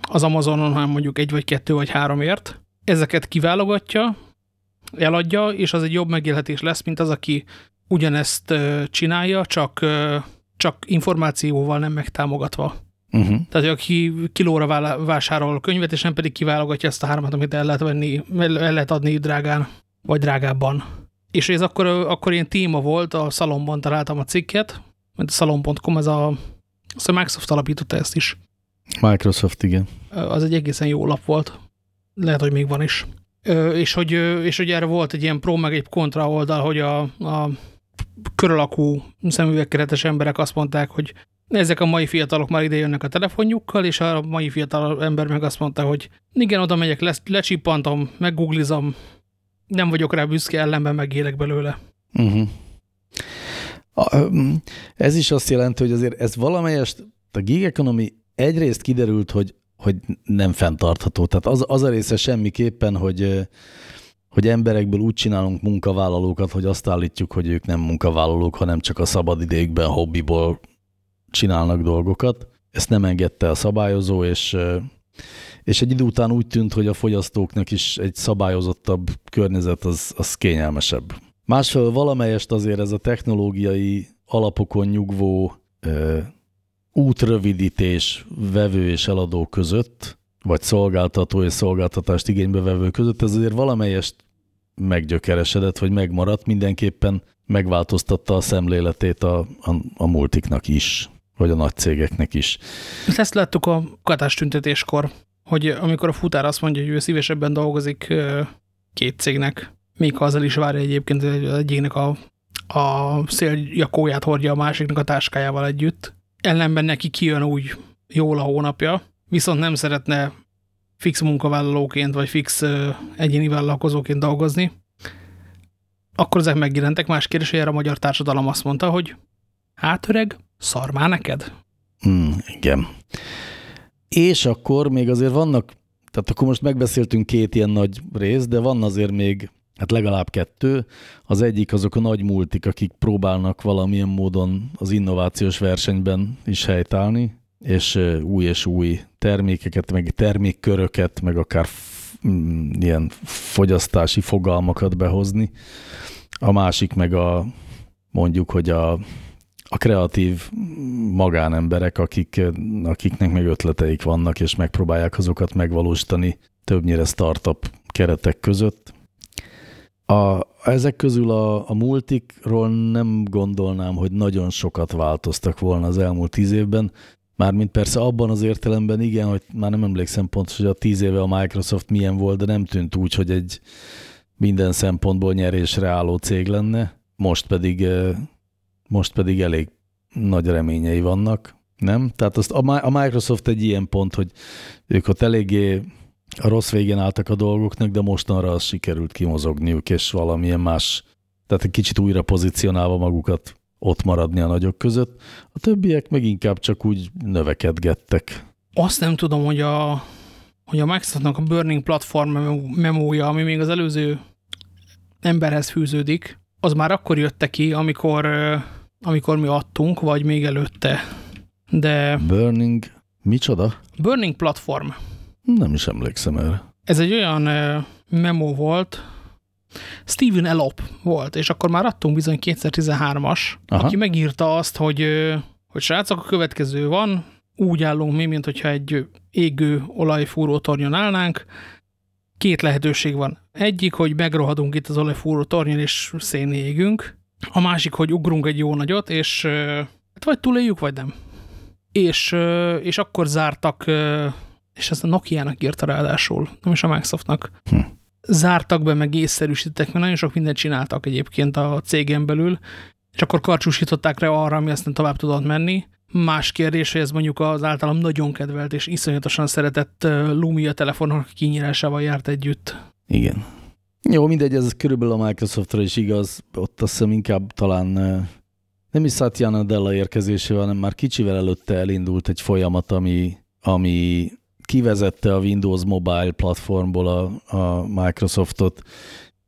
az Amazonon, hanem mondjuk egy vagy kettő vagy háromért. Ezeket kiválogatja, eladja, és az egy jobb megélhetés lesz, mint az, aki ugyanezt csinálja, csak, csak információval nem megtámogatva. Uh -huh. Tehát, aki kilóra vásárol könyvet, és nem pedig kiválogatja ezt a hármat, amit el lehet, venni, el lehet adni drágán, vagy drágábban. És ez akkor, akkor ilyen téma volt, a Szalomban találtam a cikket, mert a szalon.com, ez a, a Microsoft alapította ezt is. Microsoft, igen. Az egy egészen jó lap volt. Lehet, hogy még van is. És hogy, és hogy erre volt egy ilyen pro meg egy kontra oldal, hogy a, a körölakú szemüvegkeretes emberek azt mondták, hogy ezek a mai fiatalok már ide jönnek a telefonjukkal, és a mai fiatal ember meg azt mondta, hogy igen, oda megyek, le, lecsippantom, meggooglizom, nem vagyok rá büszke, ellenben megélek belőle. Uh -huh. a, ez is azt jelenti, hogy azért ez valamelyest, a gig economy egyrészt kiderült, hogy, hogy nem fenntartható. Tehát az, az a része semmiképpen, hogy, hogy emberekből úgy csinálunk munkavállalókat, hogy azt állítjuk, hogy ők nem munkavállalók, hanem csak a szabadidejükben, hobbiból csinálnak dolgokat. Ezt nem engedte a szabályozó, és, és egy idő után úgy tűnt, hogy a fogyasztóknak is egy szabályozottabb környezet az, az kényelmesebb. Másfelől valamelyest azért ez a technológiai alapokon nyugvó útrövidítés vevő és eladó között, vagy szolgáltató és szolgáltatást igénybe vevő között, ez azért valamelyest meggyökeresedett, vagy megmaradt, mindenképpen megváltoztatta a szemléletét a, a, a multiknak is, vagy a nagy cégeknek is. Ezt láttuk a katástüntetéskor, hogy amikor a futár azt mondja, hogy ő szívesebben dolgozik két cégnek, még ha azzal is várja egyébként, hogy egyiknek a, a széljakóját hordja a másiknak a táskájával együtt, ellenben neki kijön úgy jól a hónapja, viszont nem szeretne fix munkavállalóként vagy fix egyéni vállalkozóként dolgozni, akkor ezek megjelentek. Más kérdés, hogy erre a magyar társadalom azt mondta, hogy hát öreg, szar már neked. Mm, igen. És akkor még azért vannak, tehát akkor most megbeszéltünk két ilyen nagy rész, de van azért még hát legalább kettő. Az egyik azok a nagy multik, akik próbálnak valamilyen módon az innovációs versenyben is helytállni, és új és új termékeket, meg termékköröket, meg akár mm, ilyen fogyasztási fogalmakat behozni. A másik meg a mondjuk, hogy a, a kreatív magánemberek, akik, akiknek meg ötleteik vannak, és megpróbálják azokat megvalósítani többnyire startup keretek között. A, ezek közül a, a multikról nem gondolnám, hogy nagyon sokat változtak volna az elmúlt tíz évben, Mármint persze abban az értelemben igen, hogy már nem emlékszem pontosan, hogy a tíz éve a Microsoft milyen volt, de nem tűnt úgy, hogy egy minden szempontból nyerésre álló cég lenne. Most pedig, most pedig elég nagy reményei vannak, nem? Tehát azt a Microsoft egy ilyen pont, hogy ők ott eléggé a rossz végén álltak a dolgoknak, de mostanra az sikerült kimozogniuk, és valamilyen más, tehát egy kicsit újra pozícionálva magukat ott maradni a nagyok között. A többiek meg inkább csak úgy növekedgettek. Azt nem tudom, hogy a, hogy a Microsoftnak a Burning Platform memója, ami még az előző emberhez fűződik, az már akkor jötte ki, amikor, amikor mi adtunk, vagy még előtte. De... Burning, micsoda? Burning Platform. Nem is emlékszem erre. Ez egy olyan memo volt, Steven Elop volt, és akkor már adtunk bizony 2013-as, aki megírta azt, hogy, hogy srácok, a következő van, úgy állunk mi, mint hogyha egy égő olajfúró tornyon állnánk, két lehetőség van. Egyik, hogy megrohadunk itt az olajfúró tornyon, és szénné égünk. A másik, hogy ugrunk egy jó nagyot, és hát vagy túléljük, vagy nem. És, és akkor zártak, és ezt a Nokia-nak írta ráadásul, nem is a Microsoftnak. Hm zártak be, meg észszerűsítettek, mert nagyon sok mindent csináltak egyébként a cégen belül, és akkor karcsúsították rá arra, ami aztán tovább tudott menni. Más kérdés, hogy ez mondjuk az általam nagyon kedvelt és iszonyatosan szeretett Lumia telefonok kinyírásával járt együtt. Igen. Jó, mindegy, ez körülbelül a Microsoftra is igaz. Ott azt hiszem inkább talán nem is Satya Nadella érkezésével, hanem már kicsivel előtte elindult egy folyamat, ami, ami kivezette a Windows Mobile platformból a, a Microsoftot,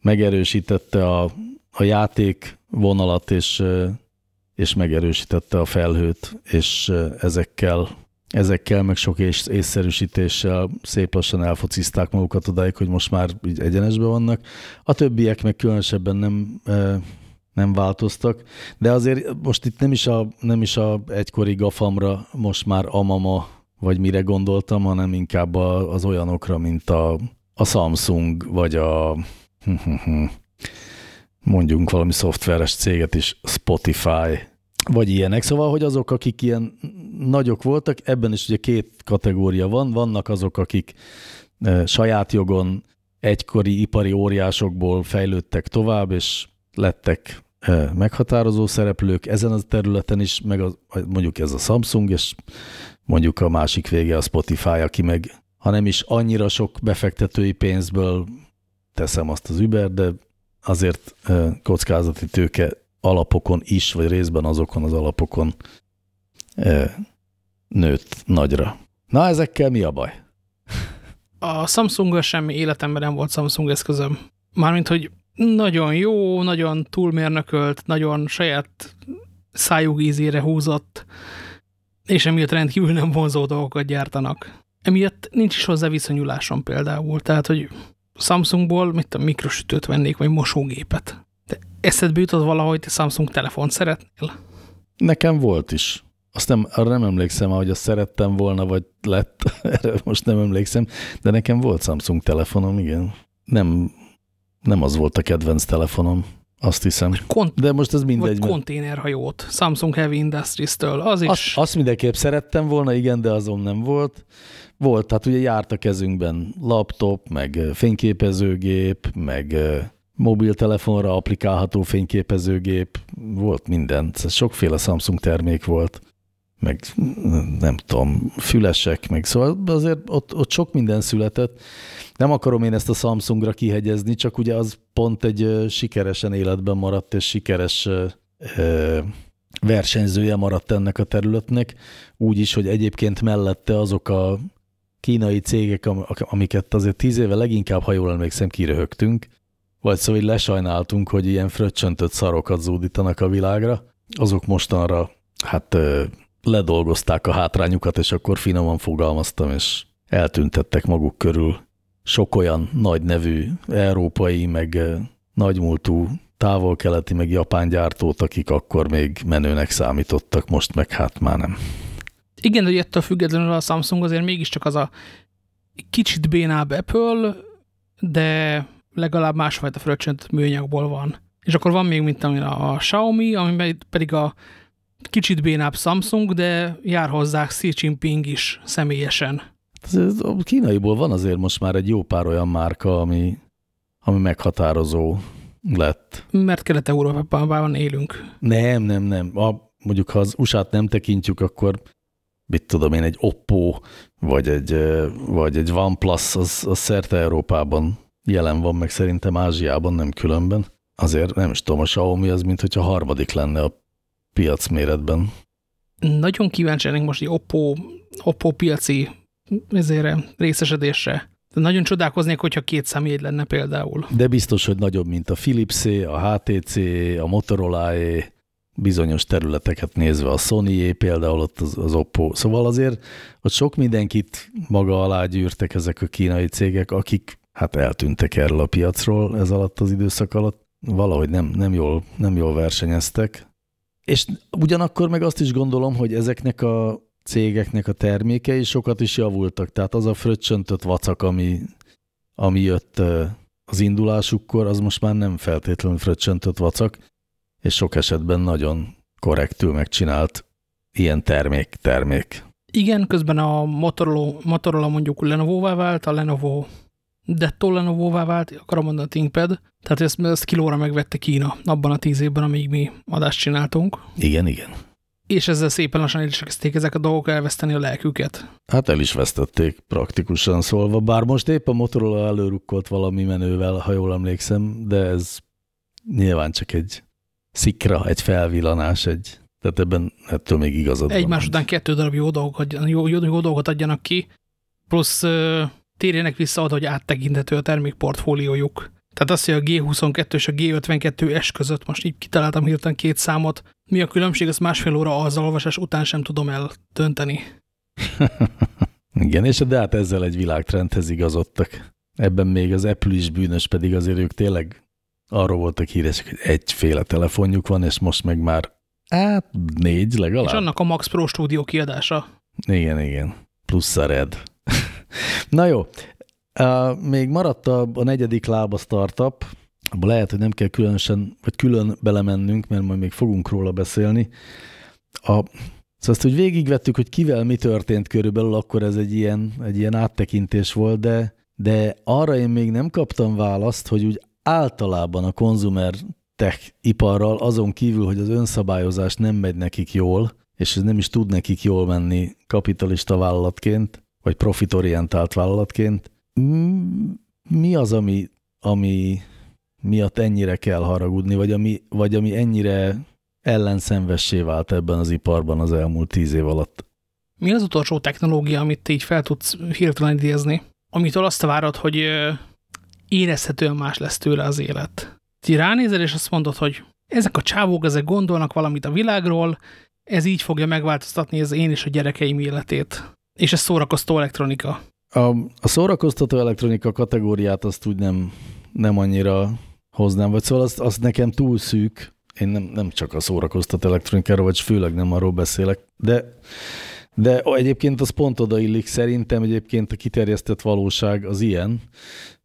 megerősítette a, a játék vonalat, és, és megerősítette a felhőt, és ezekkel, ezekkel meg sok ész, észszerűsítéssel szép lassan elfocizták magukat odáig, hogy most már így egyenesben vannak. A többiek meg különösebben nem, nem változtak, de azért most itt nem is a, nem is a egykori gafamra, most már amama vagy mire gondoltam, hanem inkább az olyanokra, mint a, a Samsung, vagy a mondjunk valami szoftveres céget is, Spotify, vagy ilyenek. Szóval, hogy azok, akik ilyen nagyok voltak, ebben is ugye két kategória van. Vannak azok, akik e, saját jogon egykori ipari óriásokból fejlődtek tovább, és lettek e, meghatározó szereplők ezen a területen is, meg az, mondjuk ez a Samsung, és mondjuk a másik vége a Spotify, aki meg, ha nem is annyira sok befektetői pénzből teszem azt az Uber, de azért kockázati tőke alapokon is, vagy részben azokon az alapokon nőtt nagyra. Na, ezekkel mi a baj? A samsung semmi életemben nem volt Samsung eszközöm. Mármint, hogy nagyon jó, nagyon túlmérnökölt, nagyon saját szájuk ízére húzott, és emiatt rendkívül nem vonzó dolgokat gyártanak. Emiatt nincs is hozzá viszonyulásom például. Tehát, hogy Samsungból mit a mikrosütőt vennék, vagy mosógépet. De eszedbe jutott valahogy, te Samsung telefont szeretnél? Nekem volt is. Azt nem, arra nem emlékszem, hogy azt szerettem volna, vagy lett, erre most nem emlékszem, de nekem volt Samsung telefonom, igen. Nem, nem az volt a kedvenc telefonom. Azt hiszem. Kont De most ez mindegy. Vagy konténerhajót, Samsung Heavy Industries-től, az is. Azt, azt mindenképp szerettem volna, igen, de azon nem volt. Volt, tehát ugye járt a kezünkben laptop, meg fényképezőgép, meg mobiltelefonra applikálható fényképezőgép, volt minden. Sokféle Samsung termék volt. Meg nem tudom, fülesek, meg szóval azért ott, ott sok minden született. Nem akarom én ezt a Samsungra kihegyezni, csak ugye az pont egy sikeresen életben maradt, és sikeres versenyzője maradt ennek a területnek, úgy is, hogy egyébként mellette azok a kínai cégek, amiket azért tíz éve leginkább, ha jól emlékszem, kiröhögtünk, vagy szóval lesajnáltunk, hogy ilyen fröccsöntött szarokat zúdítanak a világra, azok mostanra hát ledolgozták a hátrányukat, és akkor finoman fogalmaztam, és eltüntettek maguk körül sok olyan nagy nevű európai, meg nagymúltú távol-keleti, meg japán gyártót, akik akkor még menőnek számítottak, most meg hát már nem. Igen, hogy ettől függetlenül a Samsung azért mégiscsak az a kicsit bénább Apple, de legalább másfajta fröccsönt műanyagból van. És akkor van még, mint a, a Xiaomi, amiben pedig a kicsit bénább Samsung, de jár hozzá Xi Jinping is személyesen. A kínaiból van azért most már egy jó pár olyan márka, ami, ami meghatározó lett. Mert Kelet-Európában élünk. Nem, nem, nem. A, mondjuk ha az USA-t nem tekintjük, akkor mit tudom én, egy Oppo, vagy egy, vagy egy OnePlus, az, az szerte Európában jelen van, meg szerintem Ázsiában nem különben. Azért nem is tudom, a Xiaomi az, mint hogyha harmadik lenne a piac méretben. Nagyon kíváncsi ennek most egy Oppo, Oppo piaci ezért részesedésre. De nagyon csodálkoznék, hogyha két személy lenne például. De biztos, hogy nagyobb, mint a philips a HTC, a motorola bizonyos területeket nézve a sony például ott az, az Oppo. Szóval azért ott sok mindenkit maga alá gyűrtek ezek a kínai cégek, akik hát eltűntek erről a piacról ez alatt az időszak alatt. Valahogy nem, nem, jól, nem jól versenyeztek. És ugyanakkor meg azt is gondolom, hogy ezeknek a cégeknek a termékei sokat is javultak. Tehát az a fröccsöntött vacak, ami, ami jött az indulásukkor, az most már nem feltétlenül fröccsöntött vacak, és sok esetben nagyon korrektül megcsinált ilyen termék, termék. Igen, közben a Motorola, Motorola mondjuk Lenovo-vá vált, a Lenovo Detto Lenovo-vá vált, akarom mondani a ThinkPad, tehát ezt, ezt kilóra megvette Kína abban a tíz évben, amíg mi adást csináltunk. Igen, igen. És ezzel szépen lassan el is kezdték ezek a dolgok elveszteni a lelküket. Hát el is vesztették praktikusan szólva, bár most épp a Motorola előrukkolt valami menővel, ha jól emlékszem, de ez nyilván csak egy szikra, egy felvillanás, egy, tehát ebben ettől még igazad Egymás után kettő darab jó dolgokat, jó, jó, jó dolgot adjanak ki, plusz uh, térjenek vissza oda, hogy áttekintető a termékportfóliójuk. Tehát az, hogy a G22 és a G52S között most így kitaláltam hirtelen két számot, mi a különbség, ezt másfél óra az olvasás után sem tudom eldönteni. Igen, és de hát ezzel egy világtrendhez igazodtak. Ebben még az Apple is bűnös, pedig azért ők tényleg arról voltak híresek, hogy egyféle telefonjuk van, és most meg már hát négy legalább. És annak a Max Pro Studio kiadása. Igen, igen. Plusz a Red. Na jó, még maradt a, a negyedik lába startup, abban lehet, hogy nem kell különösen, vagy külön belemennünk, mert majd még fogunk róla beszélni. A, szóval azt, hogy végigvettük, hogy kivel mi történt körülbelül, akkor ez egy ilyen, egy ilyen áttekintés volt, de, de arra én még nem kaptam választ, hogy úgy általában a konzumer tech iparral azon kívül, hogy az önszabályozás nem megy nekik jól, és ez nem is tud nekik jól menni kapitalista vállalatként, vagy profitorientált vállalatként, mi az, ami, ami miatt ennyire kell haragudni, vagy ami, vagy ami ennyire ellenszenvessé vált ebben az iparban az elmúlt tíz év alatt? Mi az utolsó technológia, amit így fel tudsz hirtelen idézni, amitől azt várod, hogy érezhetően más lesz tőle az élet? Ti ránézel, és azt mondod, hogy ezek a csávók, ezek gondolnak valamit a világról, ez így fogja megváltoztatni az én és a gyerekeim életét. És ez szórakoztó elektronika. A, a szórakoztató elektronika kategóriát azt úgy nem, nem annyira hoznám, vagy szóval azt, azt nekem túl szűk, én nem, nem csak a szórakoztató elektronikáról, vagy főleg nem arról beszélek, de, de egyébként az pont odaillik, szerintem egyébként a kiterjesztett valóság az ilyen,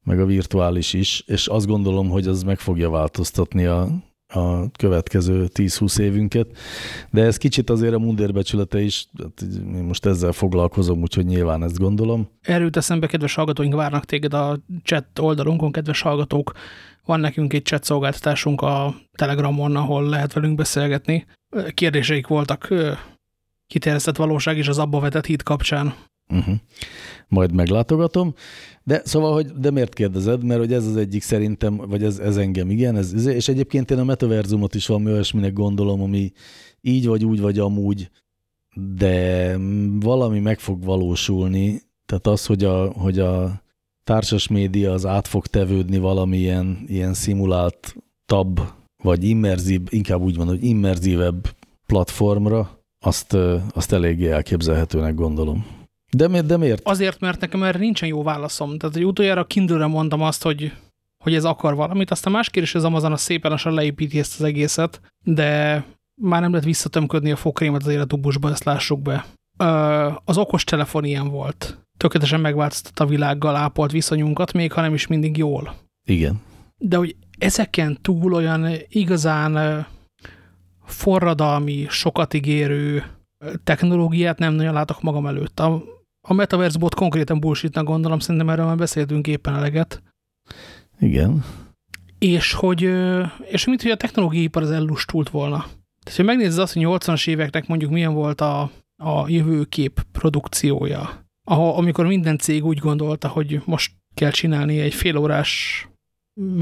meg a virtuális is, és azt gondolom, hogy az meg fogja változtatni a, a következő 10-20 évünket, de ez kicsit azért a mundérbecsülete is, hát én most ezzel foglalkozom, úgyhogy nyilván ezt gondolom. Erőt eszembe, kedves hallgatóink, várnak téged a chat oldalunkon, kedves hallgatók, van nekünk egy chat szolgáltatásunk a Telegramon, ahol lehet velünk beszélgetni. Kérdéseik voltak kiterjesztett valóság is az abba vetett hit kapcsán. Uh -huh. Majd meglátogatom. De szóval, hogy de miért kérdezed? Mert hogy ez az egyik szerintem, vagy ez, ez engem, igen. Ez, és egyébként én a metaverzumot is valami olyasminek gondolom, ami így vagy úgy vagy amúgy, de valami meg fog valósulni. Tehát az, hogy a, hogy a társas média az át fog tevődni valamilyen ilyen szimulált tab, vagy immerzív, inkább úgy van, hogy immerzívebb platformra, azt, azt eléggé elképzelhetőnek gondolom. De, miért, de miért? Azért, mert nekem erre nincsen jó válaszom. Tehát, hogy utoljára Kindle-re mondtam azt, hogy, hogy ez akar valamit, aztán más kérdés, az Amazon a szépen lassan leépíti ezt az egészet, de már nem lehet visszatömködni a fokrémet az életubusba, ezt lássuk be. Az okos telefon ilyen volt. Tökéletesen megváltoztatta a világgal ápolt viszonyunkat, még ha nem is mindig jól. Igen. De hogy ezeken túl olyan igazán forradalmi, sokat ígérő technológiát nem nagyon látok magam előtt. A, a Metaverse bot konkrétan bullshitnak gondolom, szerintem erről már beszéltünk éppen eleget. Igen. És hogy, és mint hogy a technológiai ipar az ellustult volna. Tehát, hogy megnézed azt, hogy 80-as éveknek mondjuk milyen volt a, a jövőkép produkciója, ahol, amikor minden cég úgy gondolta, hogy most kell csinálni egy félórás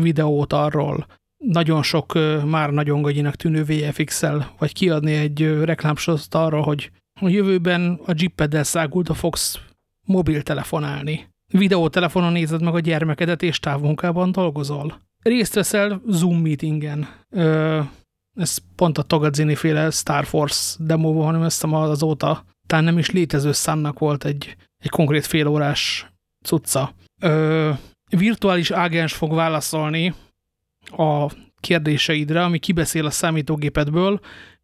videót arról, nagyon sok már nagyon gagyinak tűnő VFX-el, vagy kiadni egy reklámsort arra, hogy a jövőben a Jeepeddel szágult a fogsz mobiltelefonálni. Videótelefonon nézed meg a gyermekedet, és távmunkában dolgozol. Részt veszel Zoom meetingen. Ö, ez pont a Togadzini féle Star Force demóban, hanem ezt azóta talán nem is létező szánnak volt egy, egy konkrét félórás cucca. Ö, virtuális ágens fog válaszolni a kérdéseidre, ami kibeszél a számítógépedből,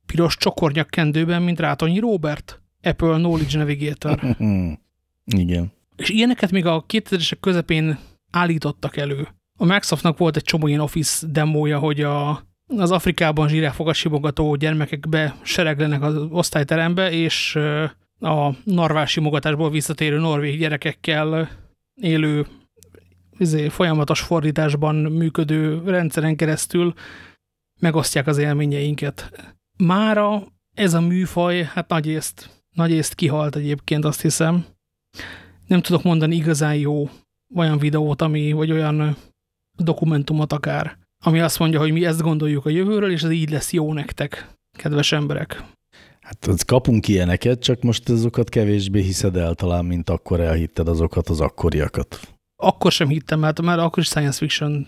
piros csokornyakkendőben, mint Rátonyi Robert, Apple Knowledge Navigator. Igen. És ilyeneket még a 2000-esek közepén állítottak elő. A Microsoftnak volt egy csomó ilyen Office demója, hogy a, az Afrikában zsiráfokat simogató gyermekek besereglenek az osztályterembe, és a narvás simogatásból visszatérő norvég gyerekekkel élő izé, folyamatos fordításban működő rendszeren keresztül megosztják az élményeinket. Mára ez a műfaj, hát nagy észt, nagy észt kihalt egyébként, azt hiszem. Nem tudok mondani igazán jó olyan videót, ami, vagy olyan dokumentumot akár, ami azt mondja, hogy mi ezt gondoljuk a jövőről, és ez így lesz jó nektek, kedves emberek. Hát kapunk ilyeneket, csak most azokat kevésbé hiszed el talán, mint akkor elhitted azokat az akkoriakat akkor sem hittem, mert már akkor is science fiction,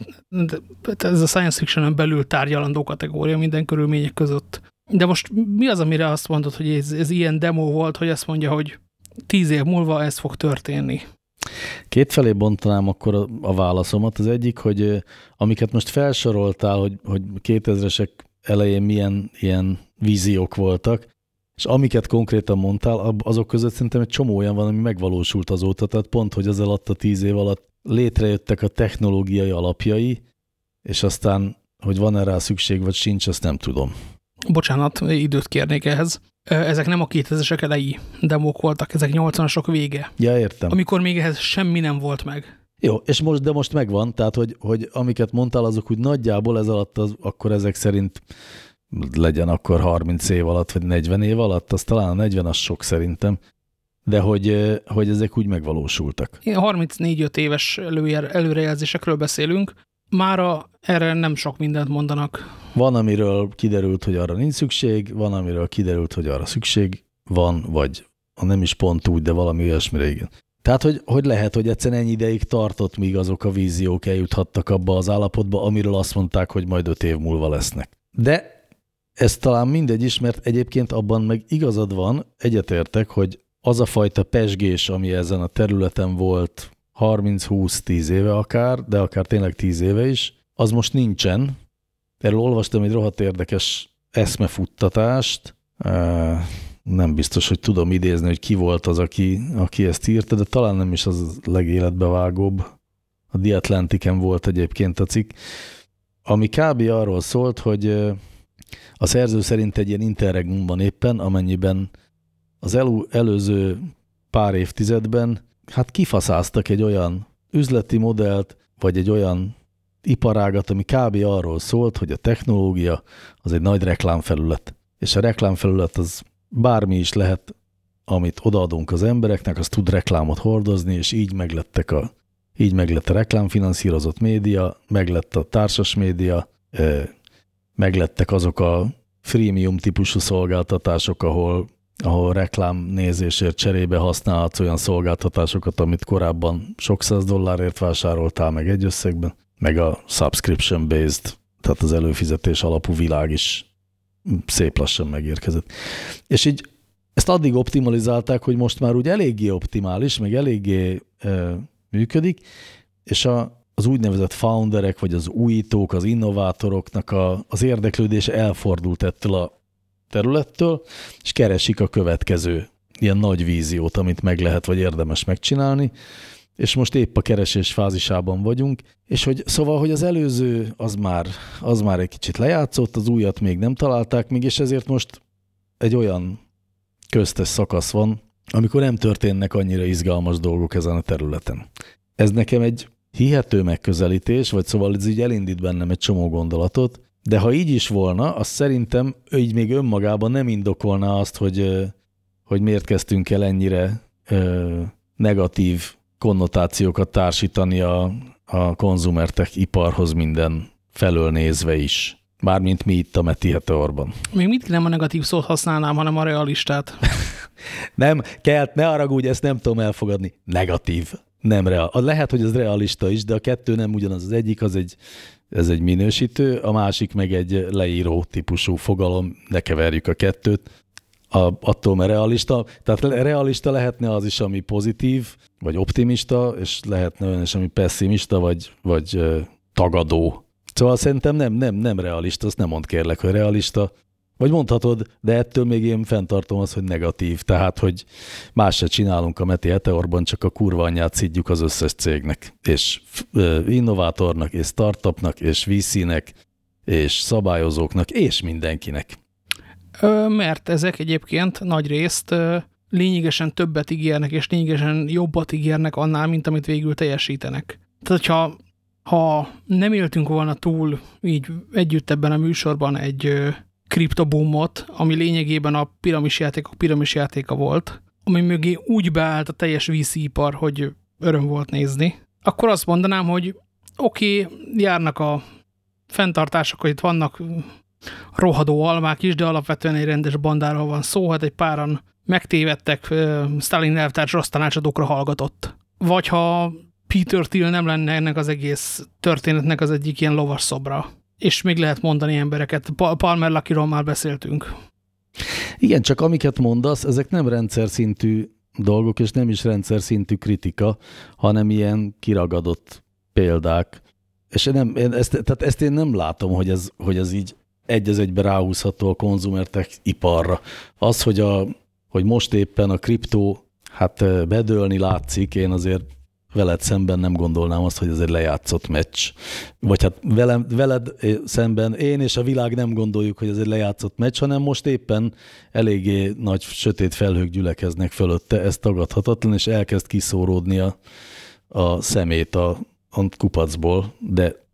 ez a science fiction belül tárgyalandó kategória minden körülmények között. De most mi az, amire azt mondod, hogy ez, ez ilyen demo volt, hogy azt mondja, hogy tíz év múlva ez fog történni? Kétfelé bontanám akkor a, a válaszomat. Az egyik, hogy amiket most felsoroltál, hogy, hogy 2000-esek elején milyen ilyen víziók voltak, és amiket konkrétan mondtál, azok között szerintem egy csomó olyan van, ami megvalósult azóta, tehát pont, hogy az alatt a tíz év alatt létrejöttek a technológiai alapjai, és aztán, hogy van-e rá szükség, vagy sincs, azt nem tudom. Bocsánat, időt kérnék ehhez. Ezek nem a 2000-esek elejé demók voltak, ezek 80-asok vége. Ja, értem. Amikor még ehhez semmi nem volt meg. Jó, és most, de most megvan, tehát, hogy, hogy amiket mondtál, azok úgy nagyjából ez alatt, az, akkor ezek szerint legyen akkor 30 év alatt, vagy 40 év alatt, az talán a 40 az sok szerintem, de hogy, hogy ezek úgy megvalósultak. 34-5 éves előjel, előrejelzésekről beszélünk, mára erre nem sok mindent mondanak. Van, amiről kiderült, hogy arra nincs szükség, van, amiről kiderült, hogy arra szükség van, vagy ha nem is pont úgy, de valami olyasmire igen. Tehát, hogy, hogy lehet, hogy egyszerűen ennyi ideig tartott, míg azok a víziók eljuthattak abba az állapotba, amiről azt mondták, hogy majd öt év múlva lesznek. De ez talán mindegy is, mert egyébként abban meg igazad van, egyetértek, hogy az a fajta pesgés, ami ezen a területen volt 30-20-10 éve akár, de akár tényleg 10 éve is, az most nincsen. Erről olvastam egy rohadt érdekes eszmefuttatást, nem biztos, hogy tudom idézni, hogy ki volt az, aki, aki ezt írta, de talán nem is az legéletbevágóbb. A The Atlantic-en volt egyébként a cikk, ami kb. arról szólt, hogy a szerző szerint egy ilyen interregnumban éppen, amennyiben az elő, előző pár évtizedben hát kifaszáztak egy olyan üzleti modellt, vagy egy olyan iparágat, ami kb. arról szólt, hogy a technológia az egy nagy reklámfelület. És a reklámfelület az bármi is lehet, amit odaadunk az embereknek, az tud reklámot hordozni, és így meglettek a, így meglett a reklámfinanszírozott média, meglett a társas média, meglettek azok a freemium típusú szolgáltatások, ahol, ahol reklám nézésért cserébe használhatsz olyan szolgáltatásokat, amit korábban sok száz dollárért vásároltál meg egy összegben, meg a subscription-based, tehát az előfizetés alapú világ is szép lassan megérkezett. És így ezt addig optimalizálták, hogy most már úgy eléggé optimális, meg eléggé e, működik, és a, az úgynevezett founderek, vagy az újítók, az innovátoroknak a, az érdeklődése elfordult ettől a területtől, és keresik a következő ilyen nagy víziót, amit meg lehet, vagy érdemes megcsinálni, és most épp a keresés fázisában vagyunk, és hogy szóval, hogy az előző az már, az már egy kicsit lejátszott, az újat még nem találták még, és ezért most egy olyan köztes szakasz van, amikor nem történnek annyira izgalmas dolgok ezen a területen. Ez nekem egy hihető megközelítés, vagy szóval ez így elindít bennem egy csomó gondolatot, de ha így is volna, az szerintem így még önmagában nem indokolná azt, hogy, hogy miért kezdtünk el ennyire negatív konnotációkat társítani a, a konzumertek iparhoz minden felől nézve is. Mármint mi itt a Meti Heteorban. Még mit nem a negatív szót használnám, hanem a realistát. nem, kelt, ne haragudj, ezt nem tudom elfogadni. Negatív. Nem real. Lehet, hogy az realista is, de a kettő nem ugyanaz. Az egyik az egy, ez egy minősítő, a másik meg egy leíró típusú fogalom, ne keverjük a kettőt. A, attól, mert realista, tehát realista lehetne az is, ami pozitív, vagy optimista, és lehetne olyan is, ami pessimista, vagy, vagy tagadó. Szóval szerintem nem, nem, nem realista, azt nem mond kérlek, hogy realista, vagy mondhatod, de ettől még én fenntartom azt, hogy negatív. Tehát, hogy más se csinálunk a Meti Eteorban, csak a kurva anyját szidjuk az összes cégnek, és innovátornak, és startupnak, és VC-nek, és szabályozóknak, és mindenkinek. Mert ezek egyébként nagy részt lényegesen többet ígérnek, és lényegesen jobbat ígérnek annál, mint amit végül teljesítenek. Tehát, hogyha ha nem éltünk volna túl így együtt ebben a műsorban egy kriptobumot, ami lényegében a piramisjátékok piramisjátéka volt, ami mögé úgy beállt a teljes vízipar, hogy öröm volt nézni, akkor azt mondanám, hogy oké, okay, járnak a fenntartások, hogy itt vannak rohadó almák is, de alapvetően egy rendes bandáról van szó, hát egy páran megtévedtek, Stalin elvtárs rossz tanácsadókra hallgatott. Vagy ha Peter Thiel nem lenne ennek az egész történetnek az egyik ilyen lovas szobra és még lehet mondani embereket. Palmer Luckyról már beszéltünk. Igen, csak amiket mondasz, ezek nem rendszer szintű dolgok, és nem is rendszer szintű kritika, hanem ilyen kiragadott példák. És nem, én ezt, tehát ezt én nem látom, hogy ez, hogy ez így egy az egybe ráhúzható a konzumertek iparra. Az, hogy, a, hogy most éppen a kriptó hát bedőlni látszik, én azért veled szemben nem gondolnám azt, hogy ez egy lejátszott meccs. Vagy hát velem, veled szemben én és a világ nem gondoljuk, hogy ez egy lejátszott meccs, hanem most éppen eléggé nagy sötét felhők gyülekeznek fölötte, ez tagadhatatlan, és elkezd kiszóródni a, a szemét a, a kupacból, de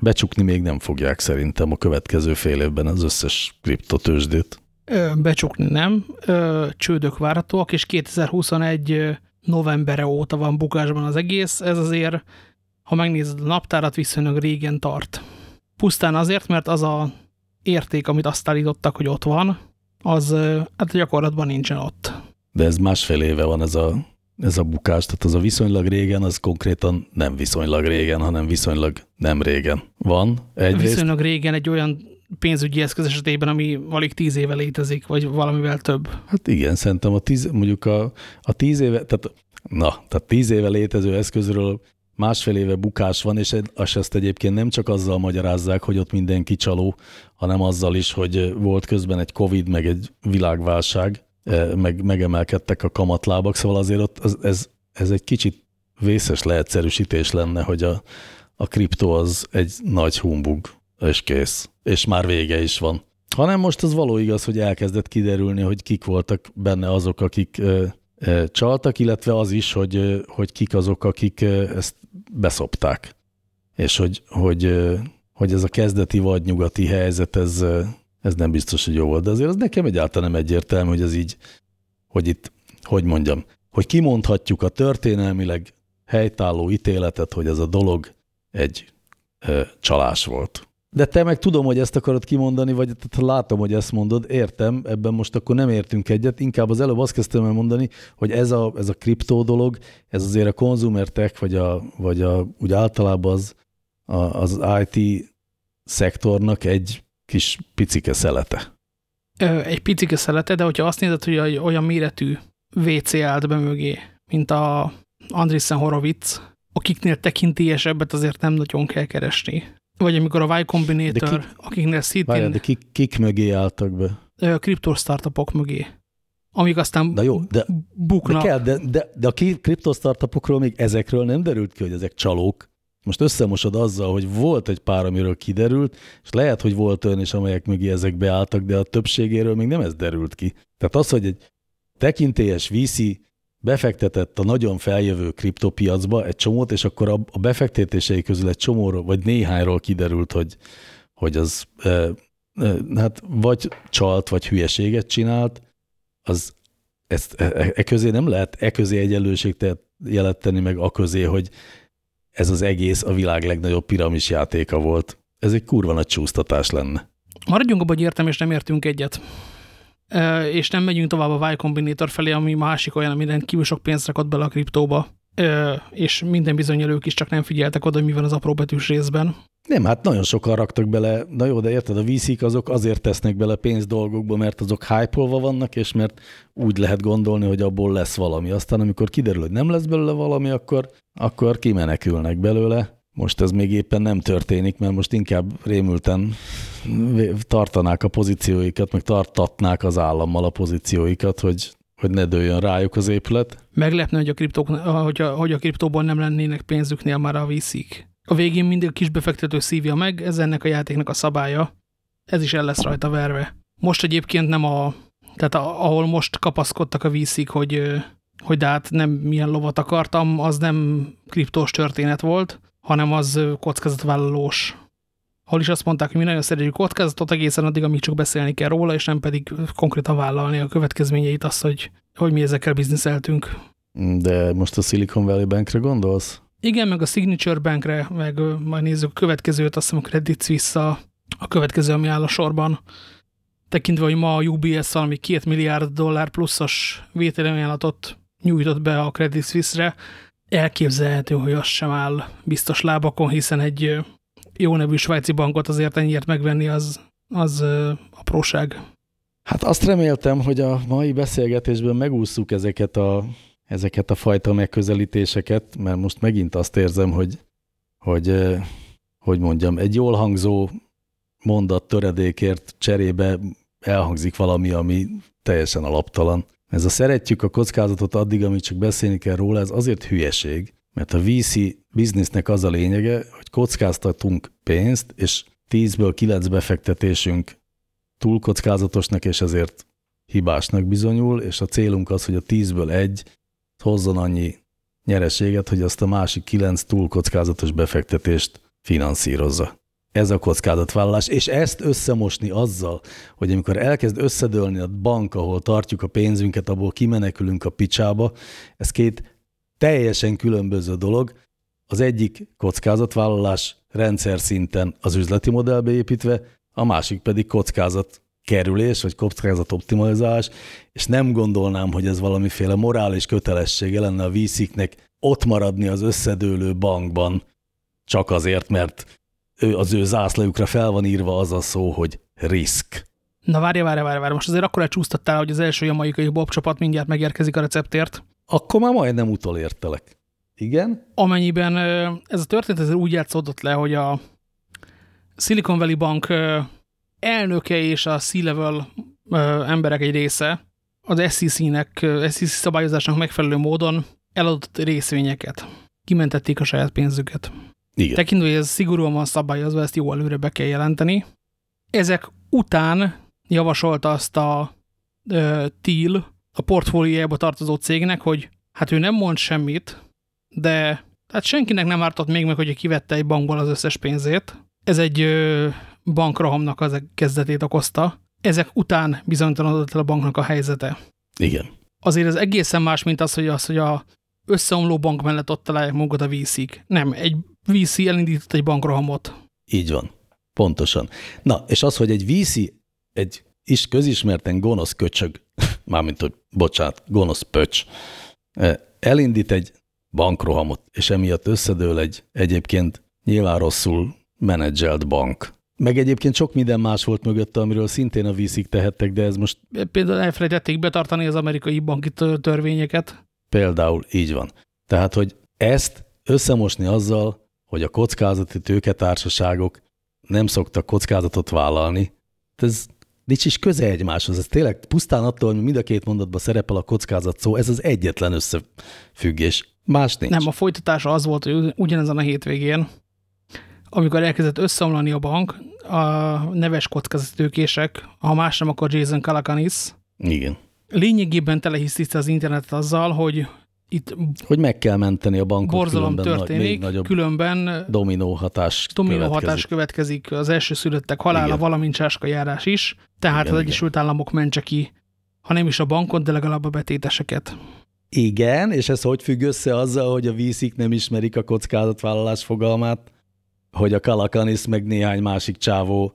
becsukni még nem fogják szerintem a következő fél évben az összes kriptotősdét. Becsukni nem, csődök várhatóak, és 2021 novembere óta van bukásban az egész, ez azért, ha megnézed a naptárat, viszonylag régen tart. Pusztán azért, mert az a érték, amit azt állítottak, hogy ott van, az hát gyakorlatban nincsen ott. De ez másfél éve van ez a, ez a bukás, tehát az a viszonylag régen, az konkrétan nem viszonylag régen, hanem viszonylag nem régen van. Egyrészt... Viszonylag régen egy olyan pénzügyi eszköz esetében, ami alig tíz éve létezik, vagy valamivel több. Hát igen, szerintem a tíz, mondjuk a, a tíz éve, tehát na, tehát tíz éve létező eszközről másfél éve bukás van, és ezt egyébként nem csak azzal magyarázzák, hogy ott mindenki csaló, hanem azzal is, hogy volt közben egy Covid, meg egy világválság, meg megemelkedtek a kamatlábak, szóval azért ott ez, ez, ez egy kicsit vészes leegyszerűsítés lenne, hogy a, a kriptó az egy nagy humbug, és kész. És már vége is van. Hanem most az való igaz, hogy elkezdett kiderülni, hogy kik voltak benne azok, akik ö, ö, csaltak, illetve az is, hogy, ö, hogy kik azok, akik ö, ezt beszopták. És hogy, hogy, ö, hogy ez a kezdeti vagy nyugati helyzet, ez, Ez nem biztos, hogy jó volt, de azért az nekem egyáltalán nem egyértelmű, hogy ez így, hogy itt, hogy mondjam, hogy kimondhatjuk a történelmileg helytálló ítéletet, hogy ez a dolog egy ö, csalás volt. De te meg tudom, hogy ezt akarod kimondani, vagy tehát látom, hogy ezt mondod, értem, ebben most akkor nem értünk egyet, inkább az előbb azt kezdtem el mondani, hogy ez a, ez a kriptó dolog, ez azért a consumer vagy, a, vagy a, úgy általában az, a, az IT szektornak egy kis picike szelete. Egy picike szelete, de hogyha azt nézed, hogy olyan méretű WC állt be mögé, mint a Andrissen Horowitz, akiknél tekintélyesebbet azért nem nagyon kell keresni. Vagy amikor a Y Combinator, kik, akiknél szintén... de kik, kik mögé álltak be? Kripto startupok mögé. Amik aztán de jó, de, buknak. De, kell, de, de, de a kripto startupokról még ezekről nem derült ki, hogy ezek csalók. Most összemosod azzal, hogy volt egy pár, amiről kiderült, és lehet, hogy volt olyan is, amelyek mögé ezek beálltak, de a többségéről még nem ez derült ki. Tehát az, hogy egy tekintélyes VC befektetett a nagyon feljövő kriptopiacba egy csomót, és akkor a, befektetései közül egy csomóról, vagy néhányról kiderült, hogy, hogy az e, e, hát vagy csalt, vagy hülyeséget csinált, az ezt e, e közé nem lehet e közé egyenlőséget jelenteni meg a közé, hogy ez az egész a világ legnagyobb piramis játéka volt. Ez egy kurva nagy csúsztatás lenne. Maradjunk abban, hogy értem, és nem értünk egyet és nem megyünk tovább a Y Combinator felé, ami másik olyan, ami rendkívül sok pénzt rakott bele a kriptóba, és minden bizony ők is csak nem figyeltek oda, mi van az apróbetűs részben. Nem, hát nagyon sokan raktak bele, na jó, de érted, a vc azok azért tesznek bele pénz dolgokba, mert azok hype vannak, és mert úgy lehet gondolni, hogy abból lesz valami. Aztán amikor kiderül, hogy nem lesz belőle valami, akkor, akkor kimenekülnek belőle, most ez még éppen nem történik, mert most inkább rémülten tartanák a pozícióikat, meg tartatnák az állammal a pozícióikat, hogy, hogy ne dőljön rájuk az épület. Meglepne, hogy a, kriptók, hogy a, hogy a kriptóban nem lennének pénzüknél már a viszik. A végén mindig a kis befektető szívja meg, ez ennek a játéknak a szabálya. Ez is el lesz rajta verve. Most egyébként nem a, tehát a, ahol most kapaszkodtak a viszik, hogy, hogy de hát nem milyen lovat akartam, az nem kriptós történet volt, hanem az kockázatvállalós. Hol is azt mondták, hogy mi nagyon szeretjük kockázatot egészen addig, amíg csak beszélni kell róla, és nem pedig konkrétan vállalni a következményeit azt, hogy, hogy mi ezekkel bizniszeltünk. De most a Silicon Valley Bankre gondolsz? Igen, meg a Signature Bankre, meg majd nézzük a következőt, azt hiszem a Credit Suisse a, következő, ami áll a sorban. Tekintve, hogy ma a UBS valami két milliárd dollár pluszos vételemajánlatot nyújtott be a Credit Suisse-re, elképzelhető, hogy az sem áll biztos lábakon, hiszen egy jó nevű svájci bankot azért ennyiért megvenni, az, az apróság. Hát azt reméltem, hogy a mai beszélgetésben megúszuk ezeket a, ezeket a fajta megközelítéseket, mert most megint azt érzem, hogy, hogy, hogy mondjam, egy jól hangzó mondat töredékért cserébe elhangzik valami, ami teljesen alaptalan. Ez a szeretjük a kockázatot addig, amíg csak beszélni kell róla, ez azért hülyeség, mert a VC biznisznek az a lényege, hogy kockáztatunk pénzt, és 10-ből 9 befektetésünk túl kockázatosnak, és ezért hibásnak bizonyul, és a célunk az, hogy a 10-ből egy hozzon annyi nyereséget, hogy azt a másik 9 túl kockázatos befektetést finanszírozza. Ez a kockázatvállalás, és ezt összemosni azzal, hogy amikor elkezd összedőlni a bank, ahol tartjuk a pénzünket, abból kimenekülünk a picsába, ez két teljesen különböző dolog. Az egyik kockázatvállalás rendszer szinten az üzleti modellbe építve, a másik pedig kockázat kerülés, vagy kockázat optimalizálás, és nem gondolnám, hogy ez valamiféle morális kötelessége lenne a víziknek ott maradni az összedőlő bankban, csak azért, mert ő, az ő zászlajukra fel van írva az a szó, hogy risk. Na várja, várja, várja, várja. Most azért akkor elcsúsztattál, hogy az első jamaikai Bob csapat mindjárt megérkezik a receptért. Akkor már majdnem utolértelek. Igen? Amennyiben ez a történet ez úgy játszódott le, hogy a Silicon Valley Bank elnöke és a C-level emberek egy része az SEC-nek, SEC szabályozásnak megfelelő módon eladott részvényeket. Kimentették a saját pénzüket. Igen. Tekintve, hogy ez szigorúan van szabályozva, ezt jó előre be kell jelenteni. Ezek után javasolta azt a uh, TIL, a portfóliójába tartozó cégnek, hogy hát ő nem mond semmit, de hát senkinek nem ártott még meg, hogy kivette egy bankból az összes pénzét. Ez egy bankrohamnak az kezdetét okozta. Ezek után bizonytalanodott el a banknak a helyzete. Igen. Azért ez egészen más, mint az, hogy, az, hogy a összeomló bank mellett ott találják magukat a VC-k. Nem, egy VC elindított egy bankrohamot. Így van. Pontosan. Na, és az, hogy egy VC, egy is közismerten gonosz köcsög, mármint, hogy bocsánat, gonosz pöcs, elindít egy bankrohamot, és emiatt összedől egy egyébként nyilván rosszul menedzselt bank. Meg egyébként sok minden más volt mögötte, amiről szintén a vízig tehettek, de ez most... Például elfelejtették betartani az amerikai banki törvényeket. Például így van. Tehát, hogy ezt összemosni azzal, hogy a kockázati tőketársaságok nem szoktak kockázatot vállalni, ez nincs is köze egymáshoz. Ez tényleg pusztán attól, hogy mind a két mondatban szerepel a kockázat szó, ez az egyetlen összefüggés. Más nincs. Nem, a folytatása az volt, hogy ugyanezen a hétvégén, amikor elkezdett összeomlani a bank, a neves kockázatőkések, ha más nem, akkor Jason Calacanis. Igen. Lényegében telehisztiszte az internetet azzal, hogy itt hogy meg kell menteni a bankot, borzalom történik, még nagyobb különben dominó hatás dominó következik. hatás következik, az első szülöttek halála, Igen. valamint sáskajárás is, tehát Igen, az igen. Egyesült Államok mentse ki, ha nem is a bankot, de legalább a betéteseket. Igen, és ez hogy függ össze azzal, hogy a vízik nem ismerik a kockázatvállalás fogalmát, hogy a Kalakanis meg néhány másik csávó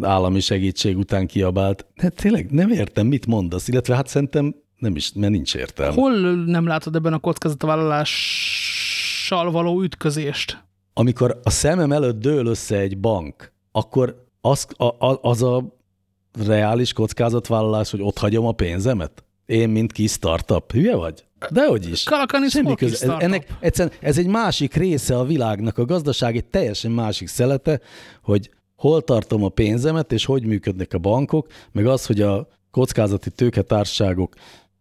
állami segítség után kiabált. Hát tényleg nem értem, mit mondasz, illetve hát szerintem nem is, mert nincs értelme. Hol nem látod ebben a kockázatvállalással való ütközést? Amikor a szemem előtt dől össze egy bank, akkor az a, a, az a reális kockázatvállalás, hogy ott hagyom a pénzemet? Én, mint kis startup. Hülye vagy? Dehogy is. Kalakanis Semmi hol kis köze. startup? Ennek egyszerűen ez egy másik része a világnak. A gazdaság egy teljesen másik szelete, hogy hol tartom a pénzemet, és hogy működnek a bankok, meg az, hogy a kockázati tőketársaságok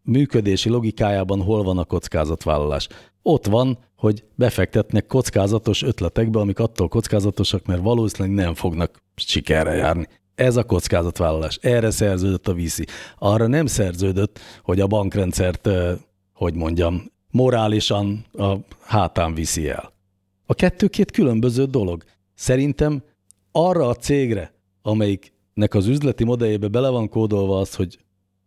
működési logikájában hol van a kockázatvállalás. Ott van, hogy befektetnek kockázatos ötletekbe, amik attól kockázatosak, mert valószínűleg nem fognak sikerre járni. Ez a kockázatvállalás. Erre szerződött a VC. Arra nem szerződött, hogy a bankrendszert, hogy mondjam, morálisan a hátán viszi el. A kettő két különböző dolog. Szerintem arra a cégre, amelyiknek az üzleti modelljébe bele van kódolva az, hogy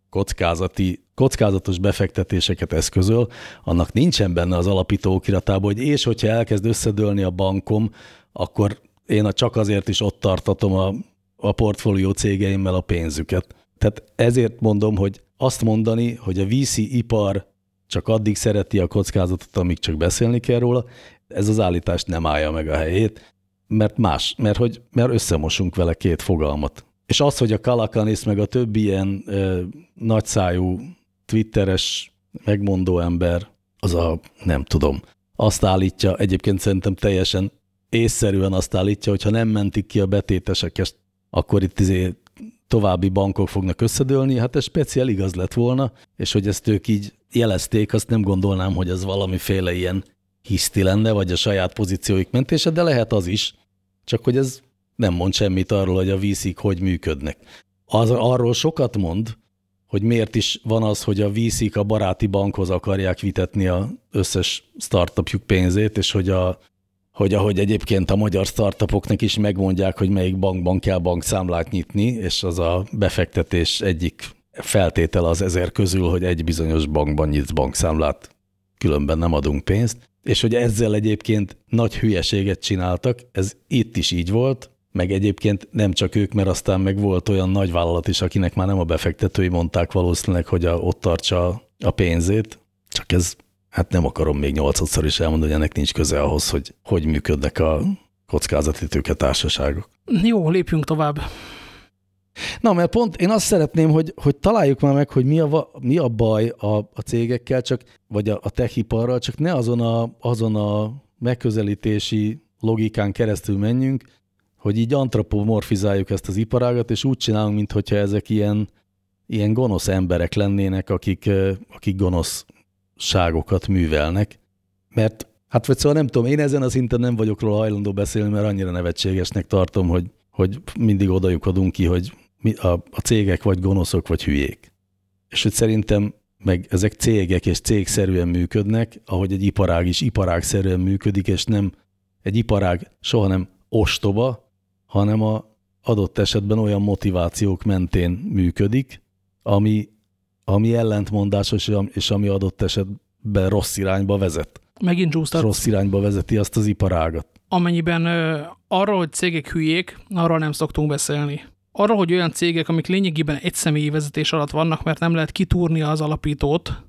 kockázati, kockázatos befektetéseket eszközöl, annak nincsen benne az alapító okiratában, hogy és hogyha elkezd összedőlni a bankom, akkor én a csak azért is ott tartatom a, a portfólió cégeimmel a pénzüket. Tehát ezért mondom, hogy azt mondani, hogy a VC ipar csak addig szereti a kockázatot, amíg csak beszélni kell róla, ez az állítás nem állja meg a helyét, mert más, mert, hogy, mert összemosunk vele két fogalmat. És az, hogy a Kalakanis meg a többi ilyen ö, nagyszájú, twitteres, megmondó ember, az a, nem tudom, azt állítja, egyébként szerintem teljesen észszerűen azt állítja, hogy ha nem mentik ki a betéteseket, akkor itt izé további bankok fognak összedőlni, hát ez speciál igaz lett volna, és hogy ezt ők így jelezték, azt nem gondolnám, hogy ez valamiféle ilyen hiszti lenne, vagy a saját pozícióik mentése, de lehet az is, csak hogy ez nem mond semmit arról, hogy a vízik hogy működnek. Az, arról sokat mond, hogy miért is van az, hogy a vízik a baráti bankhoz akarják vitetni a összes startupjuk pénzét, és hogy, a, hogy ahogy egyébként a magyar startupoknak is megmondják, hogy melyik bankban kell bankszámlát nyitni, és az a befektetés egyik feltétel az ezer közül, hogy egy bizonyos bankban nyitsz bankszámlát, különben nem adunk pénzt, és hogy ezzel egyébként nagy hülyeséget csináltak, ez itt is így volt, meg egyébként nem csak ők, mert aztán meg volt olyan nagy vállalat is, akinek már nem a befektetői mondták valószínűleg, hogy a, ott tartsa a pénzét, csak ez, hát nem akarom még nyolcadszor is elmondani, hogy ennek nincs köze ahhoz, hogy hogy működnek a kockázati társaságok. Jó, lépjünk tovább. Na, mert pont én azt szeretném, hogy, hogy találjuk már meg, hogy mi a, mi a baj a, a cégekkel, csak, vagy a, a techiparral, csak ne azon a, azon a megközelítési logikán keresztül menjünk, hogy így antropomorfizáljuk ezt az iparágat, és úgy csinálunk, mintha ezek ilyen, ilyen gonosz emberek lennének, akik, akik gonoszságokat művelnek. Mert hát vagy szóval nem tudom, én ezen a szinten nem vagyok róla hajlandó beszélni, mert annyira nevetségesnek tartom, hogy, hogy mindig odajuk ki, hogy mi, a, a cégek vagy gonoszok, vagy hülyék. És hogy szerintem meg ezek cégek és cégszerűen működnek, ahogy egy iparág is iparágszerűen működik, és nem egy iparág soha nem ostoba, hanem a adott esetben olyan motivációk mentén működik, ami, ami ellentmondásos, és ami adott esetben rossz irányba vezet. Megint csúsztat. Rossz irányba vezeti azt az iparágat. Amennyiben ö, arról, hogy cégek hülyék, arról nem szoktunk beszélni. Arról, hogy olyan cégek, amik lényegében egy személyi vezetés alatt vannak, mert nem lehet kitúrni az alapítót,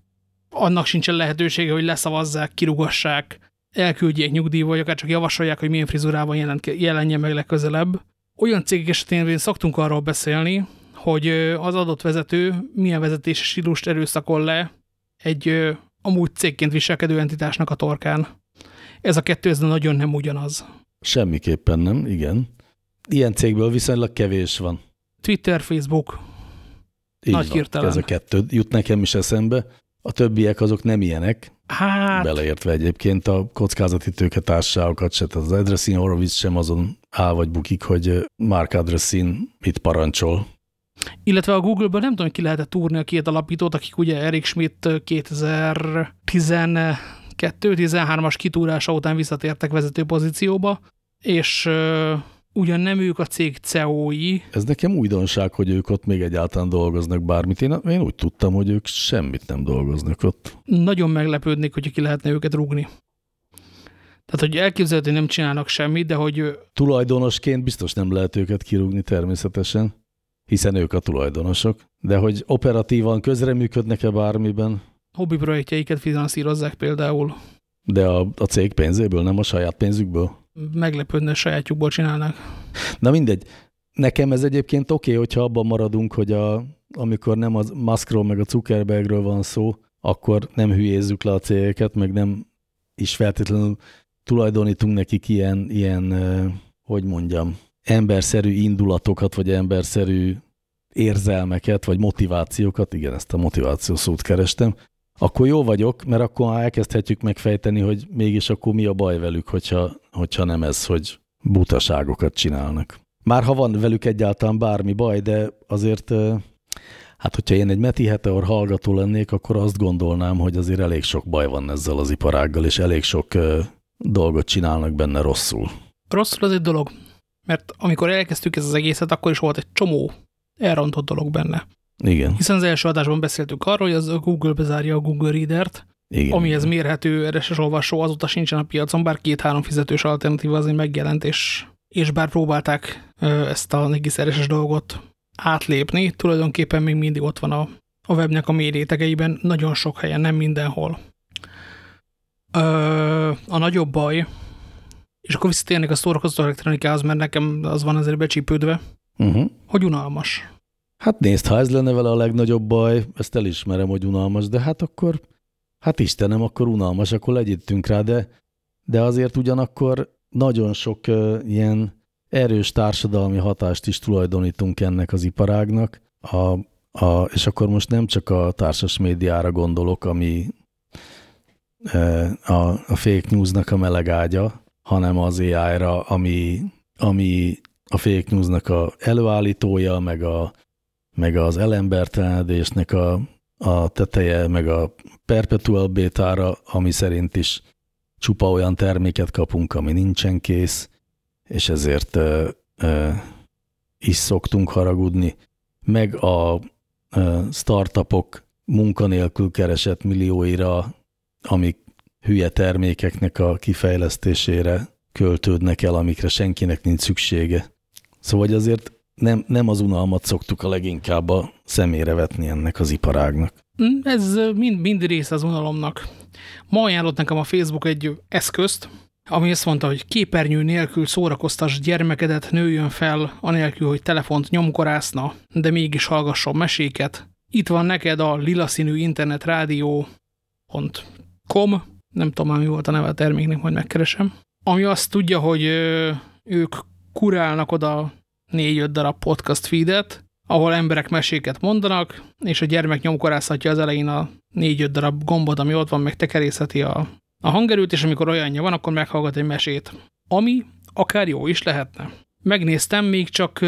annak sincsen lehetősége, hogy leszavazzák, kirugassák, elküldjék nyugdíjba, vagy akár csak javasolják, hogy milyen frizurában jelenjen meg legközelebb. Olyan cégek esetén szoktunk arról beszélni, hogy az adott vezető milyen vezetési stílust erőszakol le egy amúgy cégként viselkedő entitásnak a torkán. Ez a kettő ez nagyon nem ugyanaz. Semmiképpen nem, igen. Ilyen cégből viszonylag kevés van. Twitter, Facebook, Így nagy van, hirtelen. Ez a kettő jut nekem is eszembe. A többiek azok nem ilyenek, hát... beleértve egyébként a kockázati tőketársaságokat se, az Adressin Horowitz sem azon áll vagy bukik, hogy Mark Adressin mit parancsol. Illetve a Google-ből nem tudom, ki lehetett túrni a két alapítót, akik ugye Eric Schmidt 2012-13-as kitúrása után visszatértek vezető pozícióba, és ugyan nem ők a cég CEO-i. Ez nekem újdonság, hogy ők ott még egyáltalán dolgoznak bármit. Én, én úgy tudtam, hogy ők semmit nem dolgoznak ott. Nagyon meglepődnék, hogy ki lehetne őket rúgni. Tehát, hogy elképzelhető, hogy nem csinálnak semmit, de hogy... Tulajdonosként biztos nem lehet őket kirúgni természetesen, hiszen ők a tulajdonosok. De hogy operatívan közreműködnek-e bármiben? Hobbi projektjeiket finanszírozzák például. De a, a cég pénzéből, nem a saját pénzükből? Meglepődne, sajátjukból csinálnak. Na mindegy. Nekem ez egyébként oké, okay, hogyha abban maradunk, hogy a, amikor nem a Muskról meg a Zuckerbergről van szó, akkor nem hülyézzük le a cégeket, meg nem is feltétlenül tulajdonítunk nekik ilyen, ilyen hogy mondjam, emberszerű indulatokat, vagy emberszerű érzelmeket, vagy motivációkat, igen, ezt a motiváció szót kerestem, akkor jó vagyok, mert akkor elkezdhetjük megfejteni, hogy mégis akkor mi a baj velük, hogyha, hogyha nem ez, hogy butaságokat csinálnak. Már ha van velük egyáltalán bármi baj, de azért, hát hogyha én egy Meti Heteor hallgató lennék, akkor azt gondolnám, hogy azért elég sok baj van ezzel az iparággal, és elég sok dolgot csinálnak benne rosszul. Rosszul az egy dolog, mert amikor elkezdtük ezt az egészet, akkor is volt egy csomó elrontott dolog benne. Igen. Hiszen az első adásban beszéltünk arról, hogy az a Google bezárja a Google Reader-t, igen, amihez mérhető RSS olvasó azóta sincsen a piacon, bár két-három fizetős alternatíva azért megjelent, és, és bár próbálták ezt a egész RSS dolgot átlépni, tulajdonképpen még mindig ott van a, a webnek a mély rétegeiben, nagyon sok helyen, nem mindenhol. Ö, a nagyobb baj, és akkor visszatérnek a szórakoztató elektronikához, mert nekem az van azért becsípődve, uh mhm. -huh. hogy unalmas. Hát nézd, ha ez lenne vele a legnagyobb baj, ezt elismerem, hogy unalmas, de hát akkor, hát Istenem, akkor unalmas, akkor legyintünk rá, de, de azért ugyanakkor nagyon sok uh, ilyen erős társadalmi hatást is tulajdonítunk ennek az iparágnak, a, a, és akkor most nem csak a társas médiára gondolok, ami a, a fake newsnak a melegágya, hanem az AI-ra, ami, ami a fake newsnak a előállítója, meg a meg az elembertelenedésnek a, a teteje, meg a perpetual bétára, ami szerint is csupa olyan terméket kapunk, ami nincsen kész, és ezért ö, ö, is szoktunk haragudni, meg a ö, startupok munkanélkül keresett millióira, amik hülye termékeknek a kifejlesztésére költődnek el, amikre senkinek nincs szüksége. Szóval azért nem, nem az unalmat szoktuk a leginkább a szemére vetni ennek az iparágnak. Mm, ez mind, mind része az unalomnak. Ma ajánlott nekem a Facebook egy eszközt, ami azt mondta, hogy képernyő nélkül szórakoztas gyermekedet nőjön fel, anélkül, hogy telefont nyomkorászna, de mégis hallgasson meséket. Itt van neked a lila színű internetradio.com, nem tudom mi volt a neve a terméknek, majd megkeresem, ami azt tudja, hogy ők kurálnak oda négy-öt darab podcast feedet, ahol emberek meséket mondanak, és a gyermek nyomkorászhatja az elején a négy-öt darab gombot, ami ott van, meg tekerészeti a, a hangerőt, és amikor olyanja van, akkor meghallgat egy mesét. Ami akár jó is lehetne. Megnéztem, még csak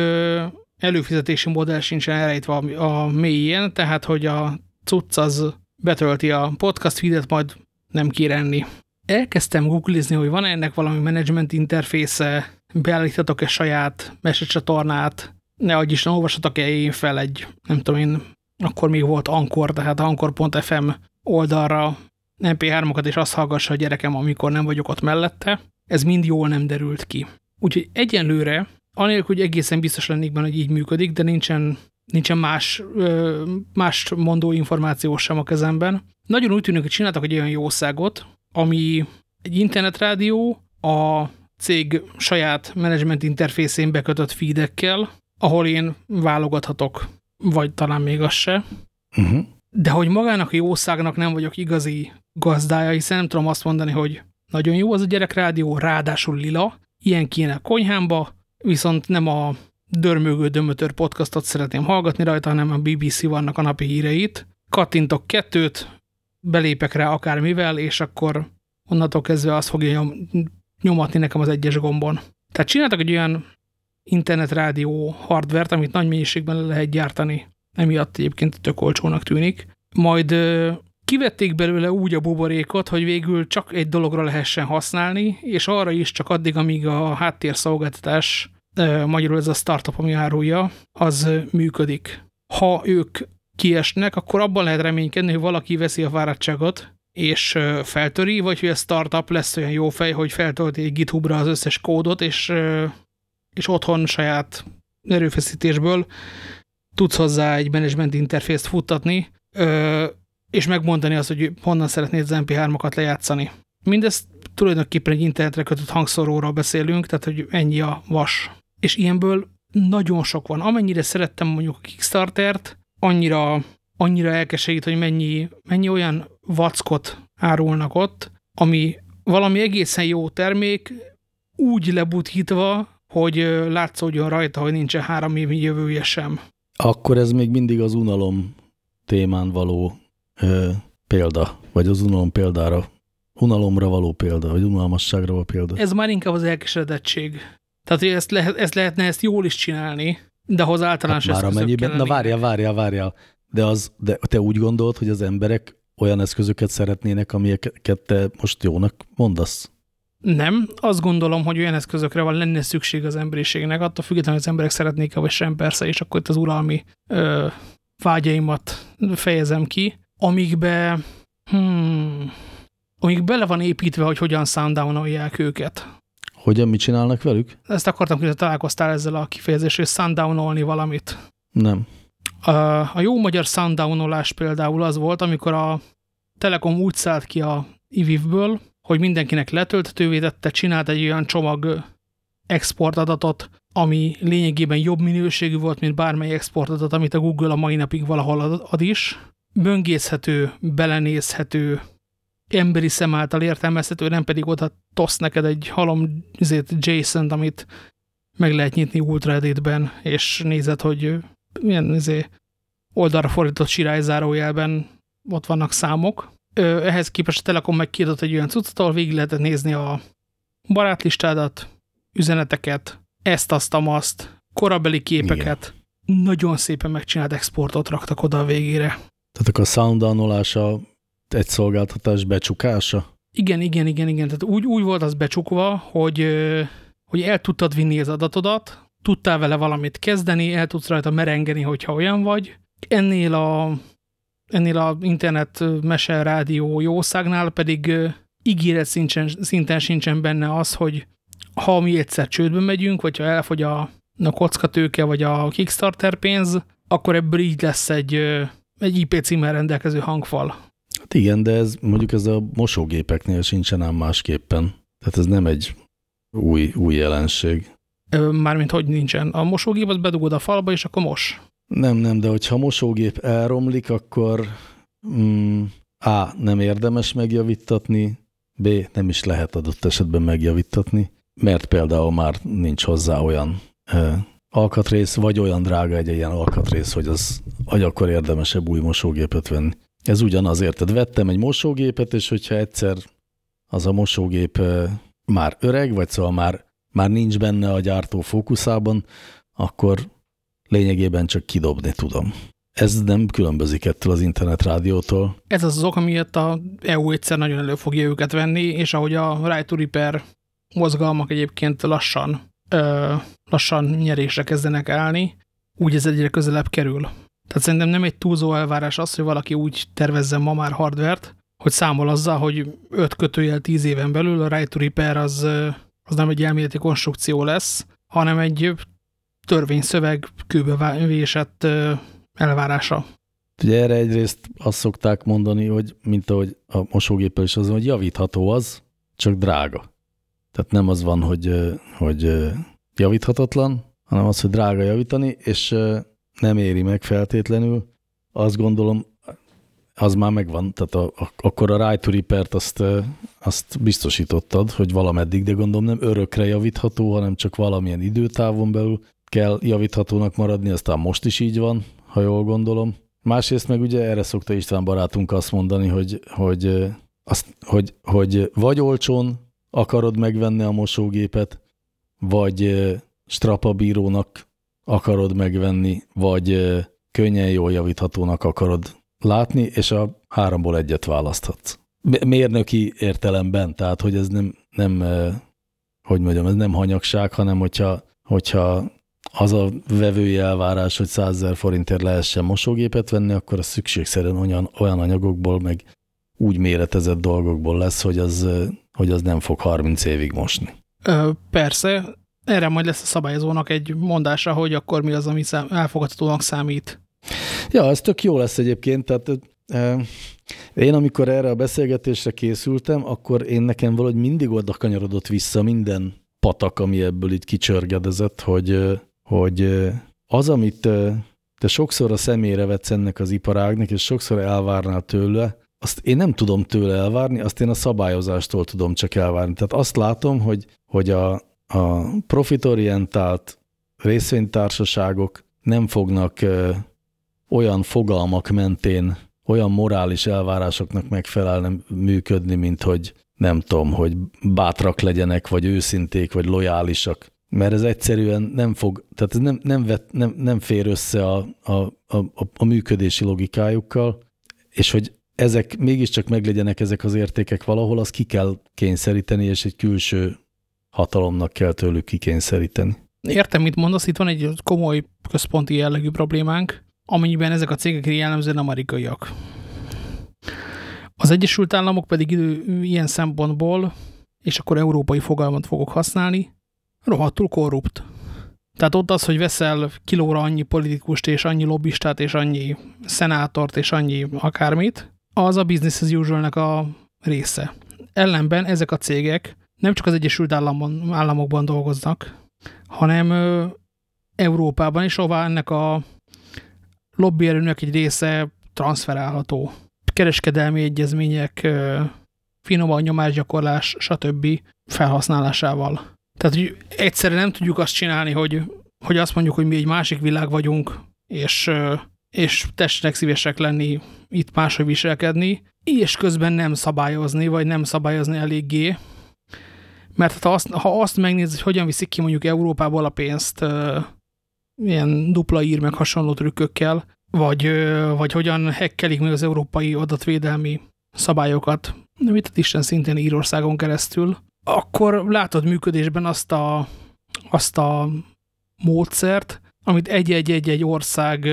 előfizetési modell sincsen elrejtve a, a mélyén, tehát hogy a cucc az betölti a podcast feedet, majd nem kér. Elkezdtem googlizni, hogy van -e ennek valami management interfésze, beállítatok-e saját mesecsatornát, ne adj Isten, olvashatok-e én fel egy, nem tudom én, akkor még volt Ankor, tehát ankor.fm oldalra MP3-okat, és azt hallgassa a gyerekem, amikor nem vagyok ott mellette. Ez mind jól nem derült ki. Úgyhogy egyenlőre, anélkül, hogy egészen biztos lennék benne, hogy így működik, de nincsen, nincsen más, más mondó információ sem a kezemben. Nagyon úgy tűnik, hogy csináltak egy olyan jószágot, ami egy internetrádió a cég saját management interfészén bekötött feedekkel, ahol én válogathatok, vagy talán még az se. Uh -huh. De hogy magának a jószágnak nem vagyok igazi gazdája, hiszen nem tudom azt mondani, hogy nagyon jó az a gyerekrádió, ráadásul lila, ilyen kéne a konyhámba, viszont nem a dörmögő dömötör podcastot szeretném hallgatni rajta, hanem a BBC vannak a napi híreit. Kattintok kettőt, belépek rá akármivel, és akkor onnantól kezdve azt fogja nyom, nyomatni nekem az egyes gombon. Tehát csináltak egy olyan internetrádió hardvert, amit nagy mennyiségben le lehet gyártani, emiatt egyébként tök olcsónak tűnik. Majd kivették belőle úgy a buborékot, hogy végül csak egy dologra lehessen használni, és arra is csak addig, amíg a háttérszolgáltatás, magyarul ez a startup, ami árulja, az működik. Ha ők kiesnek, akkor abban lehet reménykedni, hogy valaki veszi a fáradtságot, és feltöri, vagy hogy a startup lesz olyan jó fej, hogy feltölti egy GitHubra az összes kódot, és, és otthon saját erőfeszítésből tudsz hozzá egy management interfészt futtatni, és megmondani azt, hogy honnan szeretnéd az MP3-okat lejátszani. Mindezt tulajdonképpen egy internetre kötött hangszoróról beszélünk, tehát hogy ennyi a vas. És ilyenből nagyon sok van. Amennyire szerettem mondjuk a Kickstartert, annyira, annyira elkeserít, hogy mennyi, mennyi olyan vackot árulnak ott, ami valami egészen jó termék, úgy lebuthítva, hogy látszódjon rajta, hogy nincsen három évi jövője sem. Akkor ez még mindig az unalom témán való ö, példa, vagy az unalom példára, unalomra való példa, vagy unalmasságra való példa. Ez már inkább az elkeseredettség. Tehát, hogy ezt, lehet, ezt lehetne ezt jól is csinálni, de ahhoz általános hát már amennyiben, Na várja, várja, várja. De, az, de te úgy gondolod, hogy az emberek olyan eszközöket szeretnének, amiket te most jónak mondasz? Nem, azt gondolom, hogy olyan eszközökre van lenne szükség az emberiségnek, attól függetlenül, hogy az emberek szeretnék-e, vagy sem persze, és akkor itt az uralmi ö, vágyaimat fejezem ki, amikbe, hmm, amik bele van építve, hogy hogyan sundownolják őket. Hogyan, mit csinálnak velük? Ezt akartam, hogy találkoztál ezzel a kifejezéssel, hogy sundownolni valamit. Nem. A, a jó magyar sundownolás például az volt, amikor a Telekom úgy szállt ki a IVIV-ből, hogy mindenkinek letölthetővé tette, csinált egy olyan csomag exportadatot, ami lényegében jobb minőségű volt, mint bármely exportadat, amit a Google a mai napig valahol ad is. Böngészhető, belenézhető, emberi szem által értelmezhető, nem pedig oda tosz neked egy halom JSON-t, amit meg lehet nyitni Ultra Edit-ben, és nézed, hogy milyen izé, oldalra fordított sirályzárójelben ott vannak számok. Ehhez képest a Telekom meg kiadott egy olyan cuccot, ahol végig lehetett nézni a barátlistádat, üzeneteket, ezt, azt, azt, korabeli képeket. Igen. Nagyon szépen megcsinált exportot raktak oda a végére. Tehát akkor a soundanolása egy szolgáltatás becsukása? Igen, igen, igen, igen. Tehát úgy, úgy volt az becsukva, hogy, hogy el tudtad vinni az adatodat, tudtál vele valamit kezdeni, el tudsz rajta merengeni, hogyha olyan vagy. Ennél a, ennél a internet mese rádió jószágnál pedig ígéret szinten, szinten sincsen benne az, hogy ha mi egyszer csődbe megyünk, vagy ha elfogy a, a kockatőke, vagy a Kickstarter pénz, akkor ebből így lesz egy, egy IP címmel rendelkező hangfal. Hát igen, de ez mondjuk ez a mosógépeknél sincsen ám másképpen. Tehát ez nem egy új, új jelenség. Mármint hogy nincsen. A mosógép az bedugod a falba, és akkor mos. Nem, nem, de hogyha a mosógép elromlik, akkor mm, A. nem érdemes megjavítatni, B. nem is lehet adott esetben megjavítatni, mert például már nincs hozzá olyan ö, alkatrész, vagy olyan drága egy ilyen alkatrész, hogy az, hogy akkor érdemesebb új mosógépet venni. Ez ugyanazért, tehát vettem egy mosógépet, és hogyha egyszer az a mosógép ö, már öreg, vagy szóval már, már nincs benne a gyártó fókuszában, akkor lényegében csak kidobni tudom. Ez nem különbözik ettől az internetrádiótól. Ez az az ok, amiatt a EU egyszer nagyon elő fogja őket venni, és ahogy a Right to Repair mozgalmak egyébként lassan ö, lassan nyerésre kezdenek állni, úgy ez egyre közelebb kerül. Tehát szerintem nem egy túlzó elvárás az, hogy valaki úgy tervezzen ma már hardvert, hogy számol azzal, hogy 5 kötőjel 10 éven belül a right to repair az, az nem egy elméleti konstrukció lesz, hanem egy törvényszöveg kőbe vésett elvárása. Ugye erre egyrészt azt szokták mondani, hogy mint ahogy a mosógéppel is az, hogy javítható az, csak drága. Tehát nem az van, hogy, hogy javíthatatlan, hanem az, hogy drága javítani, és nem éri meg feltétlenül. Azt gondolom, az már megvan, tehát a, a, akkor a right to repair azt, azt biztosítottad, hogy valameddig, de gondolom nem örökre javítható, hanem csak valamilyen időtávon belül kell javíthatónak maradni, aztán most is így van, ha jól gondolom. Másrészt meg ugye erre szokta István barátunk azt mondani, hogy, hogy, azt, hogy, hogy vagy olcsón akarod megvenni a mosógépet, vagy strapabírónak akarod megvenni, vagy könnyen jól javíthatónak akarod látni, és a háromból egyet választhatsz. Mérnöki értelemben, tehát hogy ez nem, nem hogy mondjam, ez nem hanyagság, hanem hogyha, hogyha az a vevői elvárás, hogy 100 ezer forintért lehessen mosógépet venni, akkor az szükségszerűen olyan, olyan anyagokból, meg úgy méretezett dolgokból lesz, hogy az, hogy az nem fog 30 évig mosni. Ö, persze, erre majd lesz a szabályozónak egy mondása, hogy akkor mi az, ami szám, elfogadhatónak számít. Ja, ez tök jó lesz egyébként, tehát én amikor erre a beszélgetésre készültem, akkor én nekem valahogy mindig oda kanyarodott vissza minden patak, ami ebből így kicsörgedezett, hogy, hogy az, amit te sokszor a személyre vetsz ennek az iparágnak, és sokszor elvárnál tőle, azt én nem tudom tőle elvárni, azt én a szabályozástól tudom csak elvárni. Tehát azt látom, hogy, hogy a, a profitorientált részvénytársaságok nem fognak olyan fogalmak mentén, olyan morális elvárásoknak megfelelni működni, mint hogy nem tudom, hogy bátrak legyenek, vagy őszinték, vagy lojálisak. Mert ez egyszerűen nem fog, tehát ez nem, nem, vet, nem, nem fér össze a, a, a, a működési logikájukkal, és hogy ezek mégiscsak meglegyenek ezek az értékek valahol, az ki kell kényszeríteni, és egy külső hatalomnak kell tőlük kikényszeríteni. Értem, mit mondasz, itt van egy komoly központi jellegű problémánk, amennyiben ezek a cégek jellemzően amerikaiak. Az Egyesült Államok pedig ilyen szempontból, és akkor európai fogalmat fogok használni, rohadtul korrupt. Tehát ott az, hogy veszel kilóra annyi politikust, és annyi lobbistát, és annyi szenátort, és annyi akármit, az a business as usual a része. Ellenben ezek a cégek nem csak az Egyesült Államon, Államokban dolgoznak, hanem ö, Európában is, ahová ennek a lobbyerőnek egy része transferálható. Kereskedelmi egyezmények, finoman nyomásgyakorlás, stb. felhasználásával. Tehát, hogy egyszerre nem tudjuk azt csinálni, hogy, hogy azt mondjuk, hogy mi egy másik világ vagyunk, és, és testek szívesek lenni, itt máshogy viselkedni, és közben nem szabályozni, vagy nem szabályozni eléggé. Mert ha azt, ha azt megnézed, hogy hogyan viszik ki mondjuk Európából a pénzt, ilyen dupla ír meg hasonló trükkökkel, vagy, vagy hogyan hekkelik meg az európai adatvédelmi szabályokat, mit Isten szintén Írországon keresztül, akkor látod működésben azt a, azt a módszert, amit egy-egy-egy ország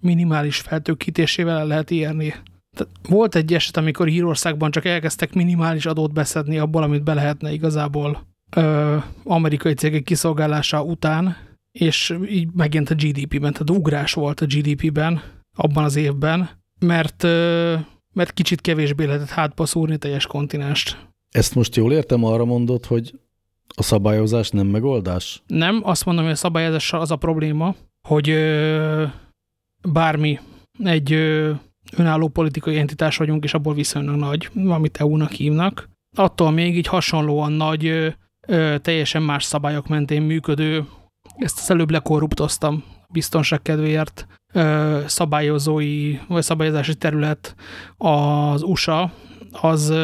minimális feltőkítésével el lehet érni. Tehát volt egy eset, amikor Írországban csak elkezdtek minimális adót beszedni abból, amit be lehetne igazából ö, amerikai cégek kiszolgálása után, és így megint a GDP-ben, tehát ugrás volt a GDP-ben abban az évben, mert, mert kicsit kevésbé lehetett hátba szúrni teljes kontinenst. Ezt most jól értem, arra mondod, hogy a szabályozás nem megoldás? Nem, azt mondom, hogy a szabályozással az a probléma, hogy bármi egy önálló politikai entitás vagyunk, és abból viszonylag nagy, amit EU-nak hívnak, attól még így hasonlóan nagy, teljesen más szabályok mentén működő ezt az előbb lekorruptoztam biztonság kedvéért szabályozói vagy szabályozási terület az USA, az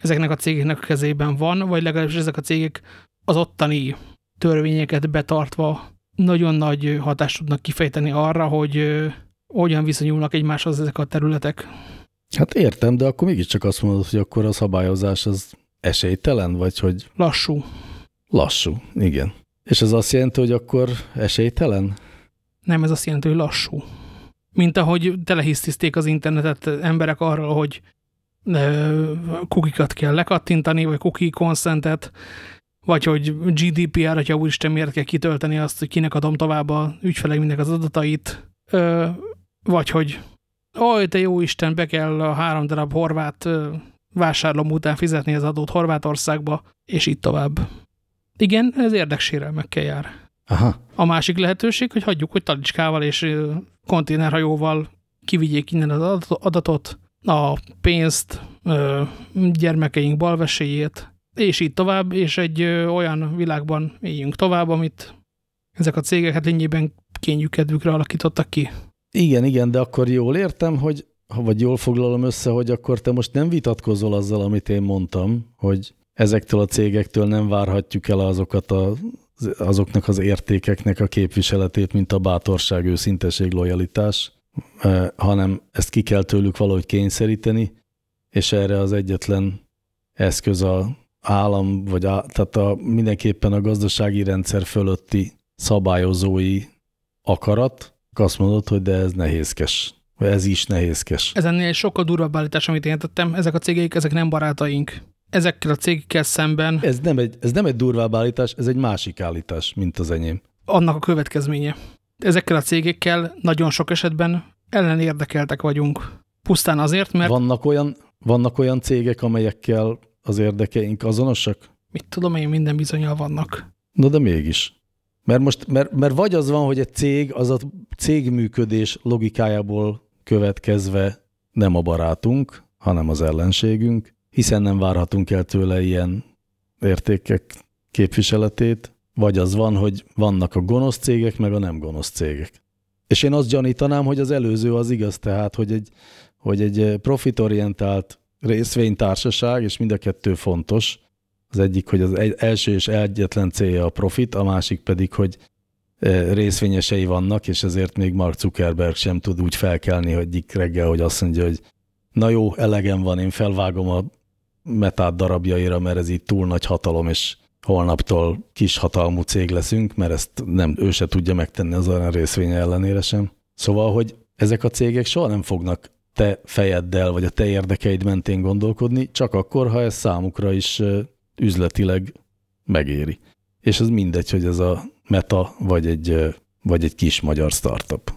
ezeknek a cégeknek a kezében van, vagy legalábbis ezek a cégek az ottani törvényeket betartva nagyon nagy hatást tudnak kifejteni arra, hogy hogyan viszonyulnak egymáshoz ezek a területek. Hát értem, de akkor mégiscsak azt mondod, hogy akkor a szabályozás az esélytelen, vagy hogy... Lassú. Lassú, igen. És ez azt jelenti, hogy akkor esélytelen? Nem, ez azt jelenti, hogy lassú. Mint ahogy telehisztizték az internetet emberek arról, hogy kukikat kell lekattintani, vagy cookie consentet, vagy hogy GDPR, hogyha úristen miért kell kitölteni azt, hogy kinek adom tovább a ügyfeleinknek az adatait, vagy hogy oj, te jó Isten, be kell a három darab horvát vásárlom után fizetni az adót Horvátországba, és így tovább. Igen, ez érdeksérelmekkel jár. Aha. A másik lehetőség, hogy hagyjuk, hogy talicskával és konténerhajóval kivigyék innen az adatot, a pénzt, gyermekeink balveséjét, és így tovább, és egy olyan világban éljünk tovább, amit ezek a cégek hát lényében kényük kedvükre alakítottak ki. Igen, igen, de akkor jól értem, hogy vagy jól foglalom össze, hogy akkor te most nem vitatkozol azzal, amit én mondtam, hogy ezektől a cégektől nem várhatjuk el azokat a, azoknak az értékeknek a képviseletét, mint a bátorság, őszinteség, lojalitás, hanem ezt ki kell tőlük valahogy kényszeríteni, és erre az egyetlen eszköz a állam, vagy a, tehát a, mindenképpen a gazdasági rendszer fölötti szabályozói akarat, azt mondod, hogy de ez nehézkes. Ez is nehézkes. Ez ennél egy sokkal durvább állítás, amit én tettem. Ezek a cégeik, ezek nem barátaink. Ezekkel a cégekkel szemben... Ez nem, egy, ez nem egy durvább állítás, ez egy másik állítás, mint az enyém. Annak a következménye. Ezekkel a cégekkel nagyon sok esetben ellenérdekeltek vagyunk. Pusztán azért, mert... Vannak olyan, vannak olyan cégek, amelyekkel az érdekeink azonosak? Mit tudom én, minden bizonyal vannak. Na de mégis. Mert most, mert, mert vagy az van, hogy egy cég, az a cégműködés logikájából következve nem a barátunk, hanem az ellenségünk, hiszen nem várhatunk el tőle ilyen értékek képviseletét, vagy az van, hogy vannak a gonosz cégek, meg a nem gonosz cégek. És én azt gyanítanám, hogy az előző az igaz, tehát, hogy egy, hogy egy profitorientált részvénytársaság, és mind a kettő fontos, az egyik, hogy az első és egyetlen célja a profit, a másik pedig, hogy részvényesei vannak, és ezért még Mark Zuckerberg sem tud úgy felkelni, hogy egyik reggel, hogy azt mondja, hogy na jó, elegem van, én felvágom a metát darabjaira, mert ez itt túl nagy hatalom, és holnaptól kis hatalmú cég leszünk, mert ezt nem, ő se tudja megtenni az olyan részvénye ellenére sem. Szóval, hogy ezek a cégek soha nem fognak te fejeddel, vagy a te érdekeid mentén gondolkodni, csak akkor, ha ez számukra is üzletileg megéri. És az mindegy, hogy ez a meta, vagy egy, vagy egy kis magyar startup.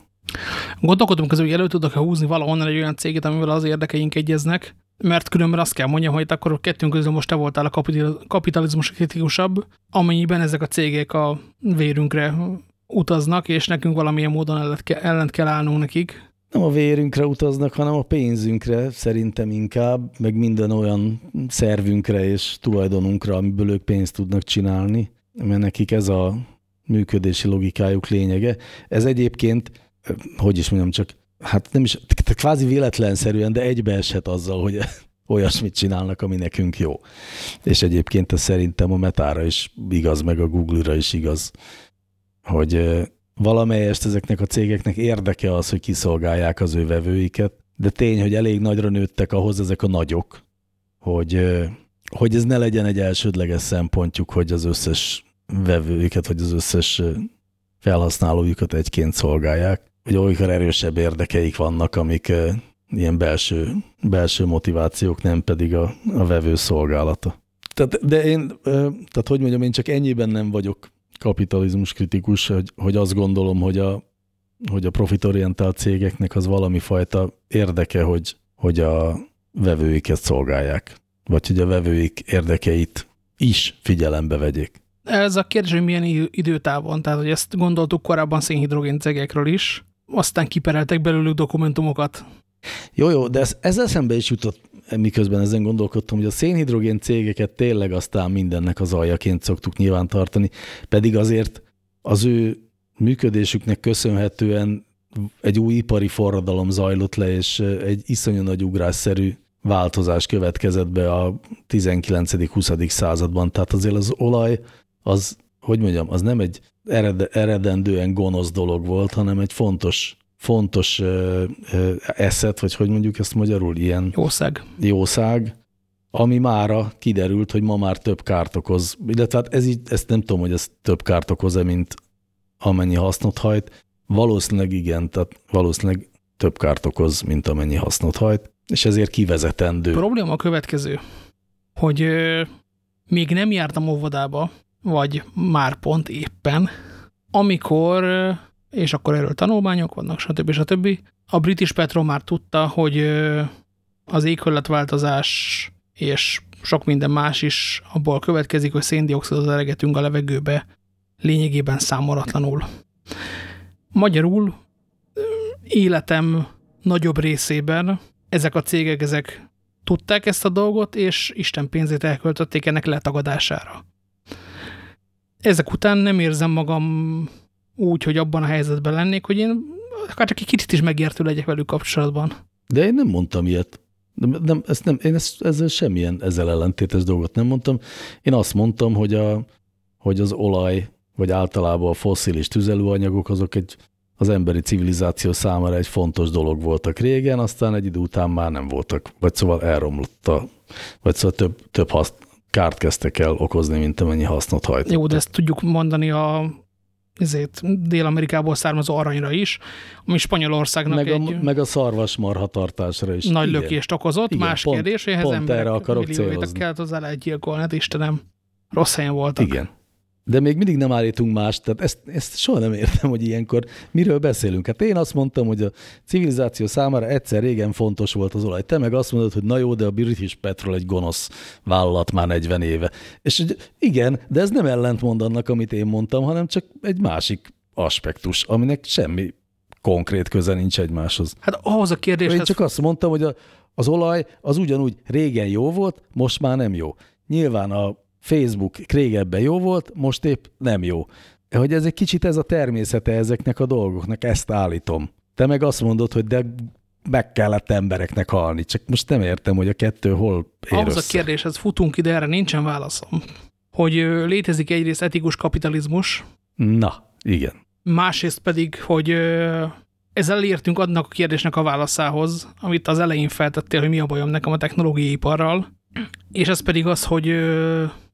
Gondolkodunk közül, hogy elő tudok-e húzni valahonnan egy olyan céget, amivel az érdekeink egyeznek, mert különben azt kell mondjam, hogy akkor kettőnk közül most te voltál a kapitalizmus kritikusabb, amennyiben ezek a cégek a vérünkre utaznak, és nekünk valamilyen módon ellent kell állnunk nekik. Nem a vérünkre utaznak, hanem a pénzünkre szerintem inkább, meg minden olyan szervünkre és tulajdonunkra, amiből ők pénzt tudnak csinálni, mert nekik ez a működési logikájuk lényege. Ez egyébként, hogy is mondjam, csak hát nem is, kvázi véletlenszerűen, de egybeeshet azzal, hogy olyasmit csinálnak, ami nekünk jó. És egyébként ez szerintem a metára is igaz, meg a Google-ra is igaz, hogy valamelyest ezeknek a cégeknek érdeke az, hogy kiszolgálják az ő vevőiket, de tény, hogy elég nagyra nőttek ahhoz ezek a nagyok, hogy, hogy ez ne legyen egy elsődleges szempontjuk, hogy az összes vevőiket, vagy az összes felhasználójukat egyként szolgálják, hogy olykor erősebb érdekeik vannak, amik ilyen belső, belső motivációk, nem pedig a, a vevő szolgálata. Tehát, de én, tehát hogy mondjam, én csak ennyiben nem vagyok kapitalizmus kritikus, hogy, hogy azt gondolom, hogy a, hogy a profitorientált cégeknek az valami fajta érdeke, hogy, hogy a vevőiket szolgálják, vagy hogy a vevőik érdekeit is figyelembe vegyék. Ez a kérdés, hogy milyen időtávon, tehát hogy ezt gondoltuk korábban szénhidrogén cégekről is, aztán kipereltek belőlük dokumentumokat. Jó, jó, de ez, ezzel szembe is jutott, miközben ezen gondolkodtam, hogy a szénhidrogén cégeket tényleg aztán mindennek az aljaként szoktuk nyilván tartani, pedig azért az ő működésüknek köszönhetően egy új ipari forradalom zajlott le, és egy iszonyú nagy ugrásszerű változás következett be a 19.-20. században. Tehát azért az olaj, az, hogy mondjam, az nem egy eredendően gonosz dolog volt, hanem egy fontos fontos eszet, vagy hogy mondjuk ezt magyarul, ilyen jószág. jószág, ami mára kiderült, hogy ma már több kárt okoz. Illetve hát ez így, ezt nem tudom, hogy ez több kárt okoz-e, mint amennyi hasznot hajt. Valószínűleg igen, tehát valószínűleg több kárt okoz, mint amennyi hasznot hajt, és ezért kivezetendő. A probléma a következő, hogy ö, még nem jártam óvodába, vagy már pont éppen, amikor, és akkor erről tanulmányok vannak, stb. stb. A British Petrol már tudta, hogy az éghajlatváltozás és sok minden más is abból következik, hogy széndiokszidot elegetünk a levegőbe lényegében számolatlanul. Magyarul életem nagyobb részében ezek a cégek ezek tudták ezt a dolgot, és Isten pénzét elköltötték ennek letagadására. Ezek után nem érzem magam úgy, hogy abban a helyzetben lennék, hogy én akár csak egy kicsit is megértő legyek velük kapcsolatban. De én nem mondtam ilyet. Nem, nem, ezt nem, én ezt, ezzel semmilyen ezzel ellentétes dolgot nem mondtam. Én azt mondtam, hogy, a, hogy az olaj, vagy általában a fosszilis tüzelőanyagok, azok egy, az emberi civilizáció számára egy fontos dolog voltak régen, aztán egy idő után már nem voltak, vagy szóval elromlott a, vagy szóval több, több haszt, kárt kezdtek el okozni, mint amennyi hasznot hajtottak. Jó, de ezt tudjuk mondani a ezért Dél-Amerikából származó aranyra is, ami Spanyolországnak meg a, egy meg a szarvasmarha tartásra is. nagy Igen. lökést okozott. Igen, Más pont- kérdés, hogy ehhez pont emberek erre akarok millióitak kellett hozzá lehet gyilkolni, hát Istenem, rossz helyen voltak. Igen. De még mindig nem állítunk más, tehát ezt, ezt soha nem értem, hogy ilyenkor miről beszélünk. Hát én azt mondtam, hogy a civilizáció számára egyszer régen fontos volt az olaj. Te meg azt mondod, hogy na jó, de a British Petrol egy gonosz vállalat már 40 éve. És hogy igen, de ez nem ellentmond annak, amit én mondtam, hanem csak egy másik aspektus, aminek semmi konkrét köze nincs egymáshoz. Hát ahhoz a Én kérdéshez csak azt mondtam, hogy a, az olaj az ugyanúgy régen jó volt, most már nem jó. Nyilván a Facebook régebben jó volt, most épp nem jó. Hogy ez egy kicsit ez a természete ezeknek a dolgoknak, ezt állítom. Te meg azt mondod, hogy de meg kellett embereknek halni, csak most nem értem, hogy a kettő hol ér ahhoz a össze. kérdéshez futunk ide, erre nincsen válaszom. Hogy létezik egyrészt etikus kapitalizmus, Na, igen. másrészt pedig, hogy ezzel értünk annak a kérdésnek a válaszához, amit az elején feltettél, hogy mi a bajom nekem a technológiai iparral, és ez pedig az, hogy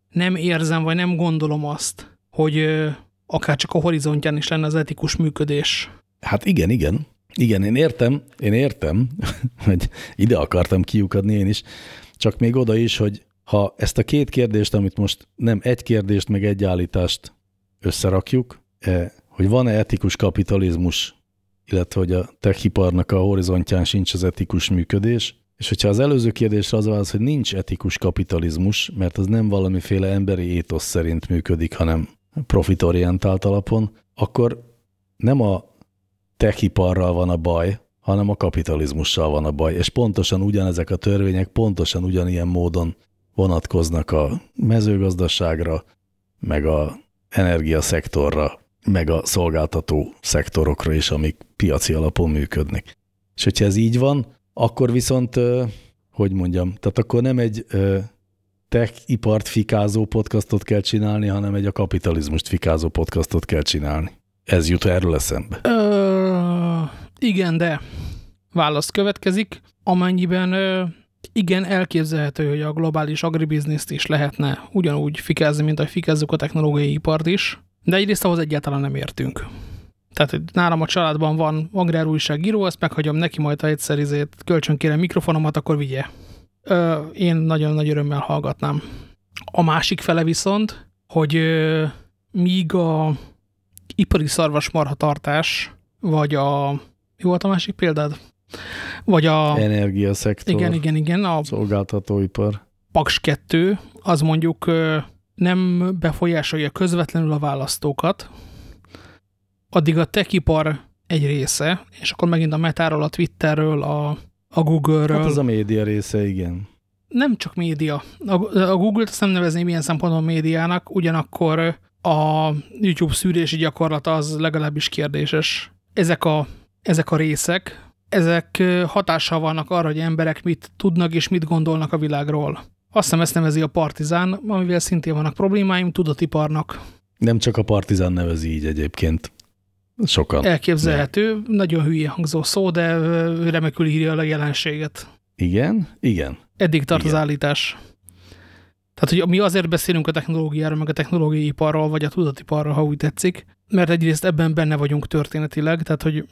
nem érzem, vagy nem gondolom azt, hogy akár csak a horizontján is lenne az etikus működés. Hát igen, igen. Igen, én értem, én értem, hogy ide akartam kiukadni én is, csak még oda is, hogy ha ezt a két kérdést, amit most nem egy kérdést, meg egy állítást összerakjuk, eh, hogy van-e etikus kapitalizmus, illetve hogy a techiparnak a horizontján sincs az etikus működés, és hogyha az előző kérdésre az a válasz, hogy nincs etikus kapitalizmus, mert az nem valamiféle emberi étosz szerint működik, hanem profitorientált alapon, akkor nem a techiparral van a baj, hanem a kapitalizmussal van a baj. És pontosan ugyanezek a törvények pontosan ugyanilyen módon vonatkoznak a mezőgazdaságra, meg a energiaszektorra, meg a szolgáltató szektorokra is, amik piaci alapon működnek. És hogyha ez így van, akkor viszont, hogy mondjam, tehát akkor nem egy ö, tech-ipart fikázó podcastot kell csinálni, hanem egy a kapitalizmust fikázó podcastot kell csinálni. Ez jut erről eszembe. Ö, igen, de választ következik, amennyiben ö, igen, elképzelhető, hogy a globális agribizniszt is lehetne ugyanúgy fikázni, mint ahogy fikázzuk a technológiai ipart is, de egyrészt ahhoz egyáltalán nem értünk. Tehát hogy nálam a családban van agrárújságíró, ezt meghagyom neki, majd ha egyszer izét kölcsön kérem mikrofonomat, akkor vigye. Ö, én nagyon nagy örömmel hallgatnám. A másik fele viszont, hogy ö, míg a ipari szarvasmarha tartás, vagy a... Mi volt a másik példád? Vagy a... Energiaszektor, Igen, igen, igen, a szolgáltatóipar. Paks 2, az mondjuk ö, nem befolyásolja közvetlenül a választókat, addig a techipar egy része, és akkor megint a Metáról, a Twitterről, a, a Google-ről, Hát az a média része, igen. nem csak média. A, a Google-t azt nem nevezném ilyen szempontból médiának, ugyanakkor a YouTube szűrési gyakorlata az legalábbis kérdéses. Ezek a, ezek a részek, ezek hatással vannak arra, hogy emberek mit tudnak és mit gondolnak a világról. Azt hiszem ezt nevezi a Partizán, amivel szintén vannak problémáim, tudatiparnak. Nem csak a Partizán nevezi így egyébként. Sokan. Elképzelhető, nagyon hülye hangzó szó, de remekül írja a jelenséget. Igen, igen. Eddig tart Igen. az állítás. Tehát, hogy mi azért beszélünk a technológiáról, meg a technológiai iparról, vagy a tudatiparról, ha úgy tetszik, mert egyrészt ebben benne vagyunk történetileg, tehát, hogy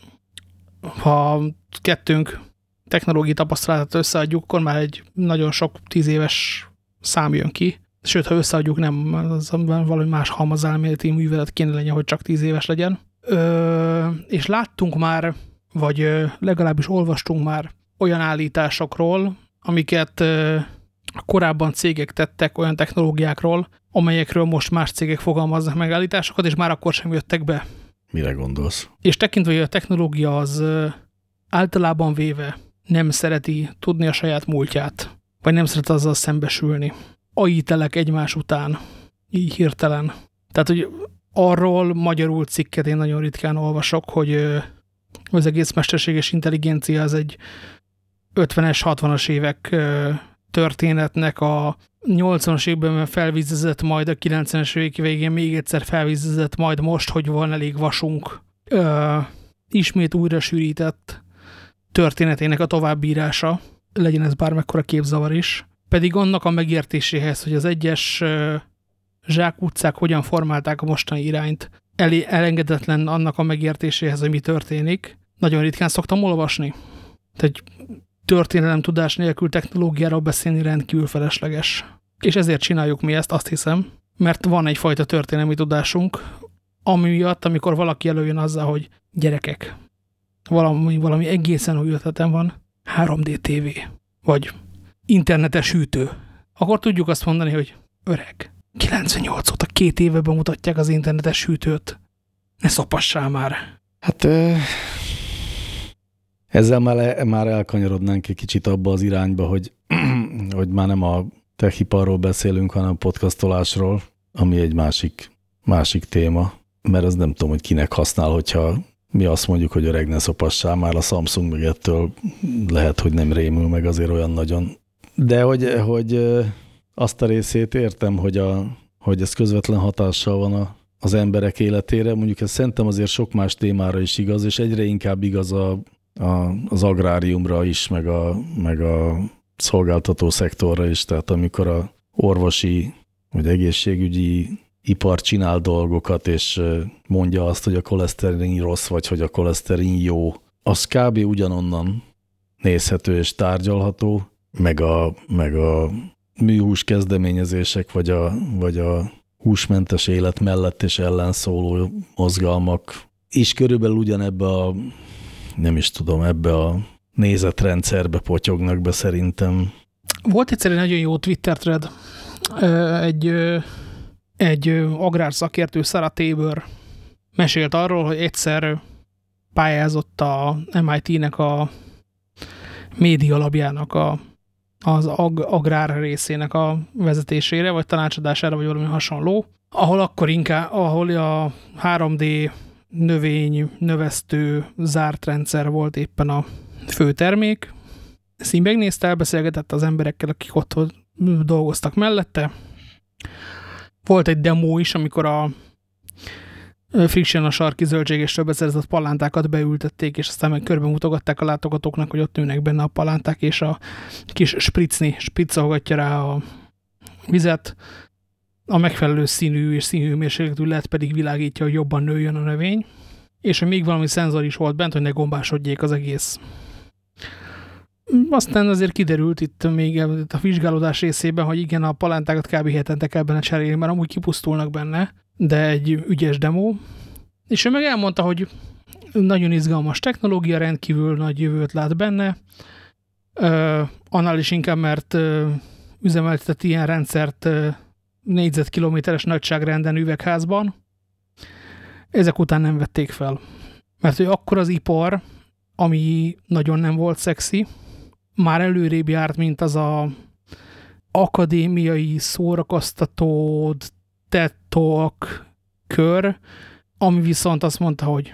ha kettőnk technológiai tapasztalatot összeadjuk, akkor már egy nagyon sok tíz éves szám jön ki. Sőt, ha összeadjuk, nem, az valami más halmazálméleti művelet kéne legyen, hogy csak tíz éves legyen. Ö, és láttunk már, vagy legalábbis olvastunk már olyan állításokról, amiket korábban cégek tettek olyan technológiákról, amelyekről most más cégek fogalmaznak meg állításokat, és már akkor sem jöttek be. Mire gondolsz? És tekintve, hogy a technológia az általában véve nem szereti tudni a saját múltját, vagy nem szeret azzal szembesülni. Aitelek egymás után, így hirtelen. Tehát, hogy arról magyarul cikket én nagyon ritkán olvasok, hogy az egész mesterséges intelligencia az egy 50-es, 60-as évek történetnek a 80-as évben felvízezett, majd a 90-es évek végén még egyszer felvízezett, majd most, hogy van elég vasunk, ö, ismét újra sűrített történetének a továbbírása, legyen ez bármekkora képzavar is, pedig annak a megértéséhez, hogy az egyes ö, zsákutcák hogyan formálták a mostani irányt, elé, elengedetlen annak a megértéséhez, hogy mi történik, nagyon ritkán szoktam olvasni. Tehát történelem tudás nélkül technológiáról beszélni rendkívül felesleges. És ezért csináljuk mi ezt, azt hiszem, mert van egyfajta történelmi tudásunk, ami miatt, amikor valaki előjön azzal, hogy gyerekek, valami, valami egészen új ötletem van, 3D TV, vagy internetes hűtő, akkor tudjuk azt mondani, hogy öreg, 98 óta két éve bemutatják az internetes hűtőt. Ne szopassál már. Hát ezzel már, már elkanyarodnánk egy kicsit abba az irányba, hogy, hogy már nem a techiparról beszélünk, hanem a podcastolásról, ami egy másik, másik téma, mert ez nem tudom, hogy kinek használ, hogyha mi azt mondjuk, hogy öreg ne szopassál, már a Samsung meg ettől lehet, hogy nem rémül meg azért olyan nagyon. De hogy, hogy azt a részét értem, hogy, a, hogy ez közvetlen hatással van a, az emberek életére. Mondjuk ez szerintem azért sok más témára is igaz, és egyre inkább igaz a, a, az agráriumra is, meg a, meg a szolgáltató szektorra is. Tehát amikor a orvosi vagy egészségügyi ipar csinál dolgokat, és mondja azt, hogy a koleszterin rossz, vagy hogy a koleszterin jó, az kb. ugyanonnan nézhető és tárgyalható, meg a, meg a műhús kezdeményezések, vagy a, vagy a húsmentes élet mellett és ellen szóló mozgalmak is körülbelül ugyanebbe a, nem is tudom, ebbe a nézetrendszerbe potyognak be szerintem. Volt egyszer egy nagyon jó Twitter thread, egy, egy agrárszakértő Sarah Tabor mesélt arról, hogy egyszer pályázott a MIT-nek a média labjának a az ag agrár részének a vezetésére, vagy tanácsadására, vagy valami hasonló, ahol akkor inkább, ahol a 3D növény, növesztő, zárt rendszer volt éppen a fő termék. Ezt megnézte, elbeszélgetett az emberekkel, akik ott dolgoztak mellette. Volt egy demo is, amikor a friction a sarki zöldségestől beszerzett palántákat beültették, és aztán meg körbe mutogatták a látogatóknak, hogy ott nőnek benne a palánták, és a kis spricni spriccolgatja rá a vizet, a megfelelő színű és színhőmérsékletű lett pedig világítja, hogy jobban nőjön a növény, és hogy még valami szenzor is volt bent, hogy ne gombásodjék az egész. Aztán azért kiderült itt még a vizsgálódás részében, hogy igen, a palántákat kb. hetente kell benne cserélni, mert amúgy kipusztulnak benne, de egy ügyes demo, és ő meg elmondta, hogy nagyon izgalmas technológia, rendkívül nagy jövőt lát benne, ö, annál is inkább, mert ö, üzemeltetett ilyen rendszert ö, négyzetkilométeres nagyságrenden üvegházban. Ezek után nem vették fel. Mert hogy akkor az ipar, ami nagyon nem volt szexi, már előrébb járt, mint az a akadémiai szórakoztató, TED Talk kör, ami viszont azt mondta, hogy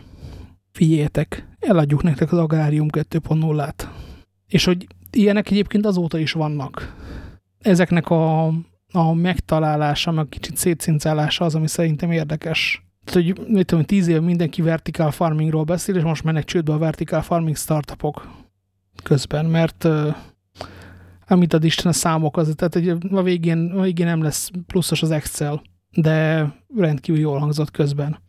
figyeljetek, eladjuk nektek az Agrárium 2.0-át. És hogy ilyenek egyébként azóta is vannak. Ezeknek a, a megtalálása, meg kicsit szétszincálása az, ami szerintem érdekes. Tehát, hogy mit tudom, tíz év mindenki vertical farmingról beszél, és most mennek csődbe a vertical farming startupok közben, mert amit ad Isten a számok, az, tehát hogy a végén, a végén nem lesz pluszos az Excel, de rendkívül jól hangzott közben.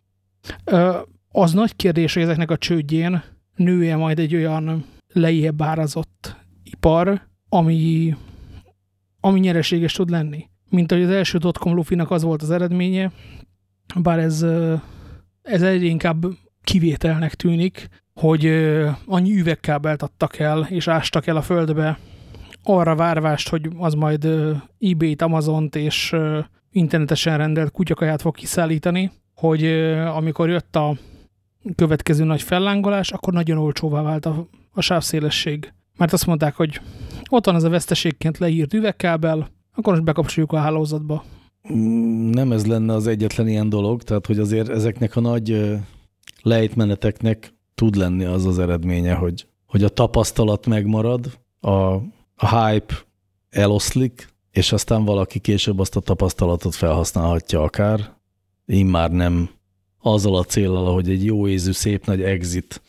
Az nagy kérdés, hogy ezeknek a csődjén nője majd egy olyan lejjebb árazott ipar, ami, ami nyereséges tud lenni. Mint ahogy az első dotcom lufinak az volt az eredménye, bár ez, ez egyre inkább kivételnek tűnik, hogy annyi üvegkábelt adtak el, és ástak el a földbe, arra várvást, hogy az majd eBay-t, Amazont és internetesen rendelt kutyakaját fog kiszállítani, hogy amikor jött a következő nagy fellángolás, akkor nagyon olcsóvá vált a, a sávszélesség. Mert azt mondták, hogy ott van ez a veszteségként leírt üvegkábel, akkor most bekapcsoljuk a hálózatba. Mm, nem ez lenne az egyetlen ilyen dolog, tehát hogy azért ezeknek a nagy lejtmeneteknek tud lenni az az eredménye, hogy, hogy a tapasztalat megmarad, a, a hype eloszlik, és aztán valaki később azt a tapasztalatot felhasználhatja akár, immár nem azzal a célral, hogy egy jó ízű, szép nagy exit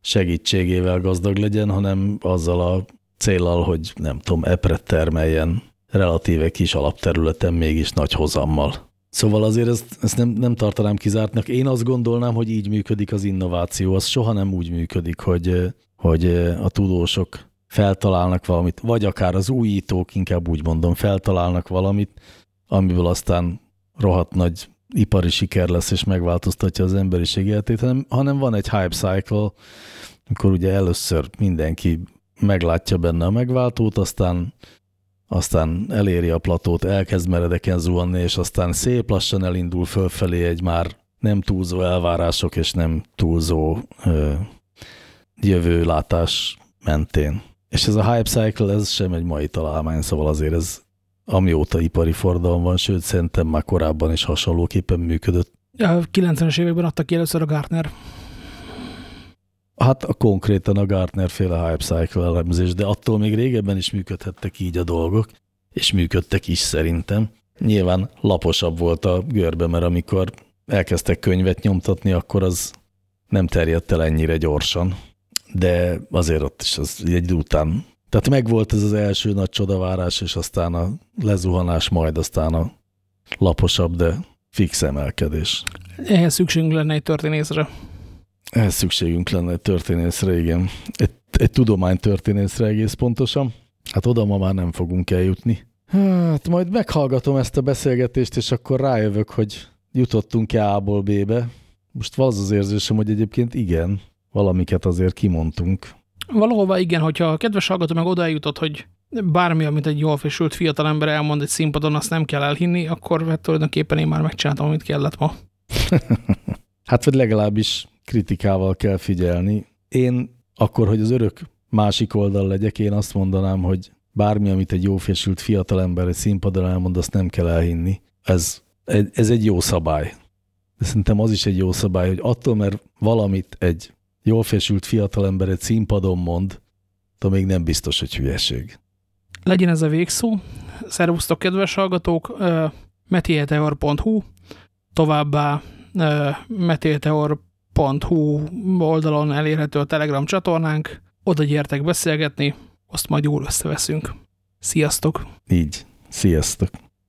segítségével gazdag legyen, hanem azzal a célral, hogy nem tudom, epret termeljen relatíve kis alapterületen mégis nagy hozammal. Szóval azért ezt, ezt nem, nem tartanám kizártnak. Én azt gondolnám, hogy így működik az innováció. Az soha nem úgy működik, hogy, hogy a tudósok feltalálnak valamit, vagy akár az újítók, inkább úgy mondom, feltalálnak valamit, amiből aztán rohadt nagy ipari siker lesz, és megváltoztatja az emberiség életét, hanem, hanem van egy hype cycle, amikor ugye először mindenki meglátja benne a megváltót, aztán aztán eléri a platót, elkezd meredeken zuhanni, és aztán szép lassan elindul fölfelé egy már nem túlzó elvárások és nem túlzó ö, jövőlátás mentén. És ez a hype cycle, ez sem egy mai találmány, szóval azért ez amióta ipari fordalom van, sőt szerintem már korábban is hasonlóképpen működött. A 90-es években adtak ki először a Gartner. Hát a konkrétan a Gartner féle hype cycle elemzés, de attól még régebben is működhettek így a dolgok, és működtek is szerintem. Nyilván laposabb volt a görbe, mert amikor elkezdtek könyvet nyomtatni, akkor az nem terjedt el ennyire gyorsan. De azért ott is az egy után. Tehát megvolt ez az első nagy csodavárás, és aztán a lezuhanás, majd aztán a laposabb, de fix emelkedés. Ehhez szükségünk lenne egy történészre. Ehhez szükségünk lenne egy történészre, igen. Egy, egy tudománytörténészre egész pontosan. Hát oda ma már nem fogunk eljutni. Hát majd meghallgatom ezt a beszélgetést, és akkor rájövök, hogy jutottunk-e A-ból B-be. Most van az az érzésem, hogy egyébként igen, valamiket azért kimondtunk. Valahova igen, hogyha a kedves hallgató meg oda jutott, hogy bármi, amit egy jól fésült fiatalember elmond egy színpadon, azt nem kell elhinni, akkor hát tulajdonképpen én már megcsináltam, amit kellett ma. hát vagy legalábbis kritikával kell figyelni. Én akkor, hogy az örök másik oldal legyek, én azt mondanám, hogy bármi, amit egy jófésült fiatalember egy színpadon elmond, azt nem kell elhinni. Ez, ez egy jó szabály. De szerintem az is egy jó szabály, hogy attól, mert valamit egy jófésült fiatalember egy színpadon mond, de még nem biztos, hogy hülyeség. Legyen ez a végszó. Szervusztok, kedves hallgatók! metieteor.hu Továbbá metieteor.hu hu oldalon elérhető a Telegram csatornánk, oda gyertek beszélgetni, azt majd jól összeveszünk. Sziasztok! Így, sziasztok!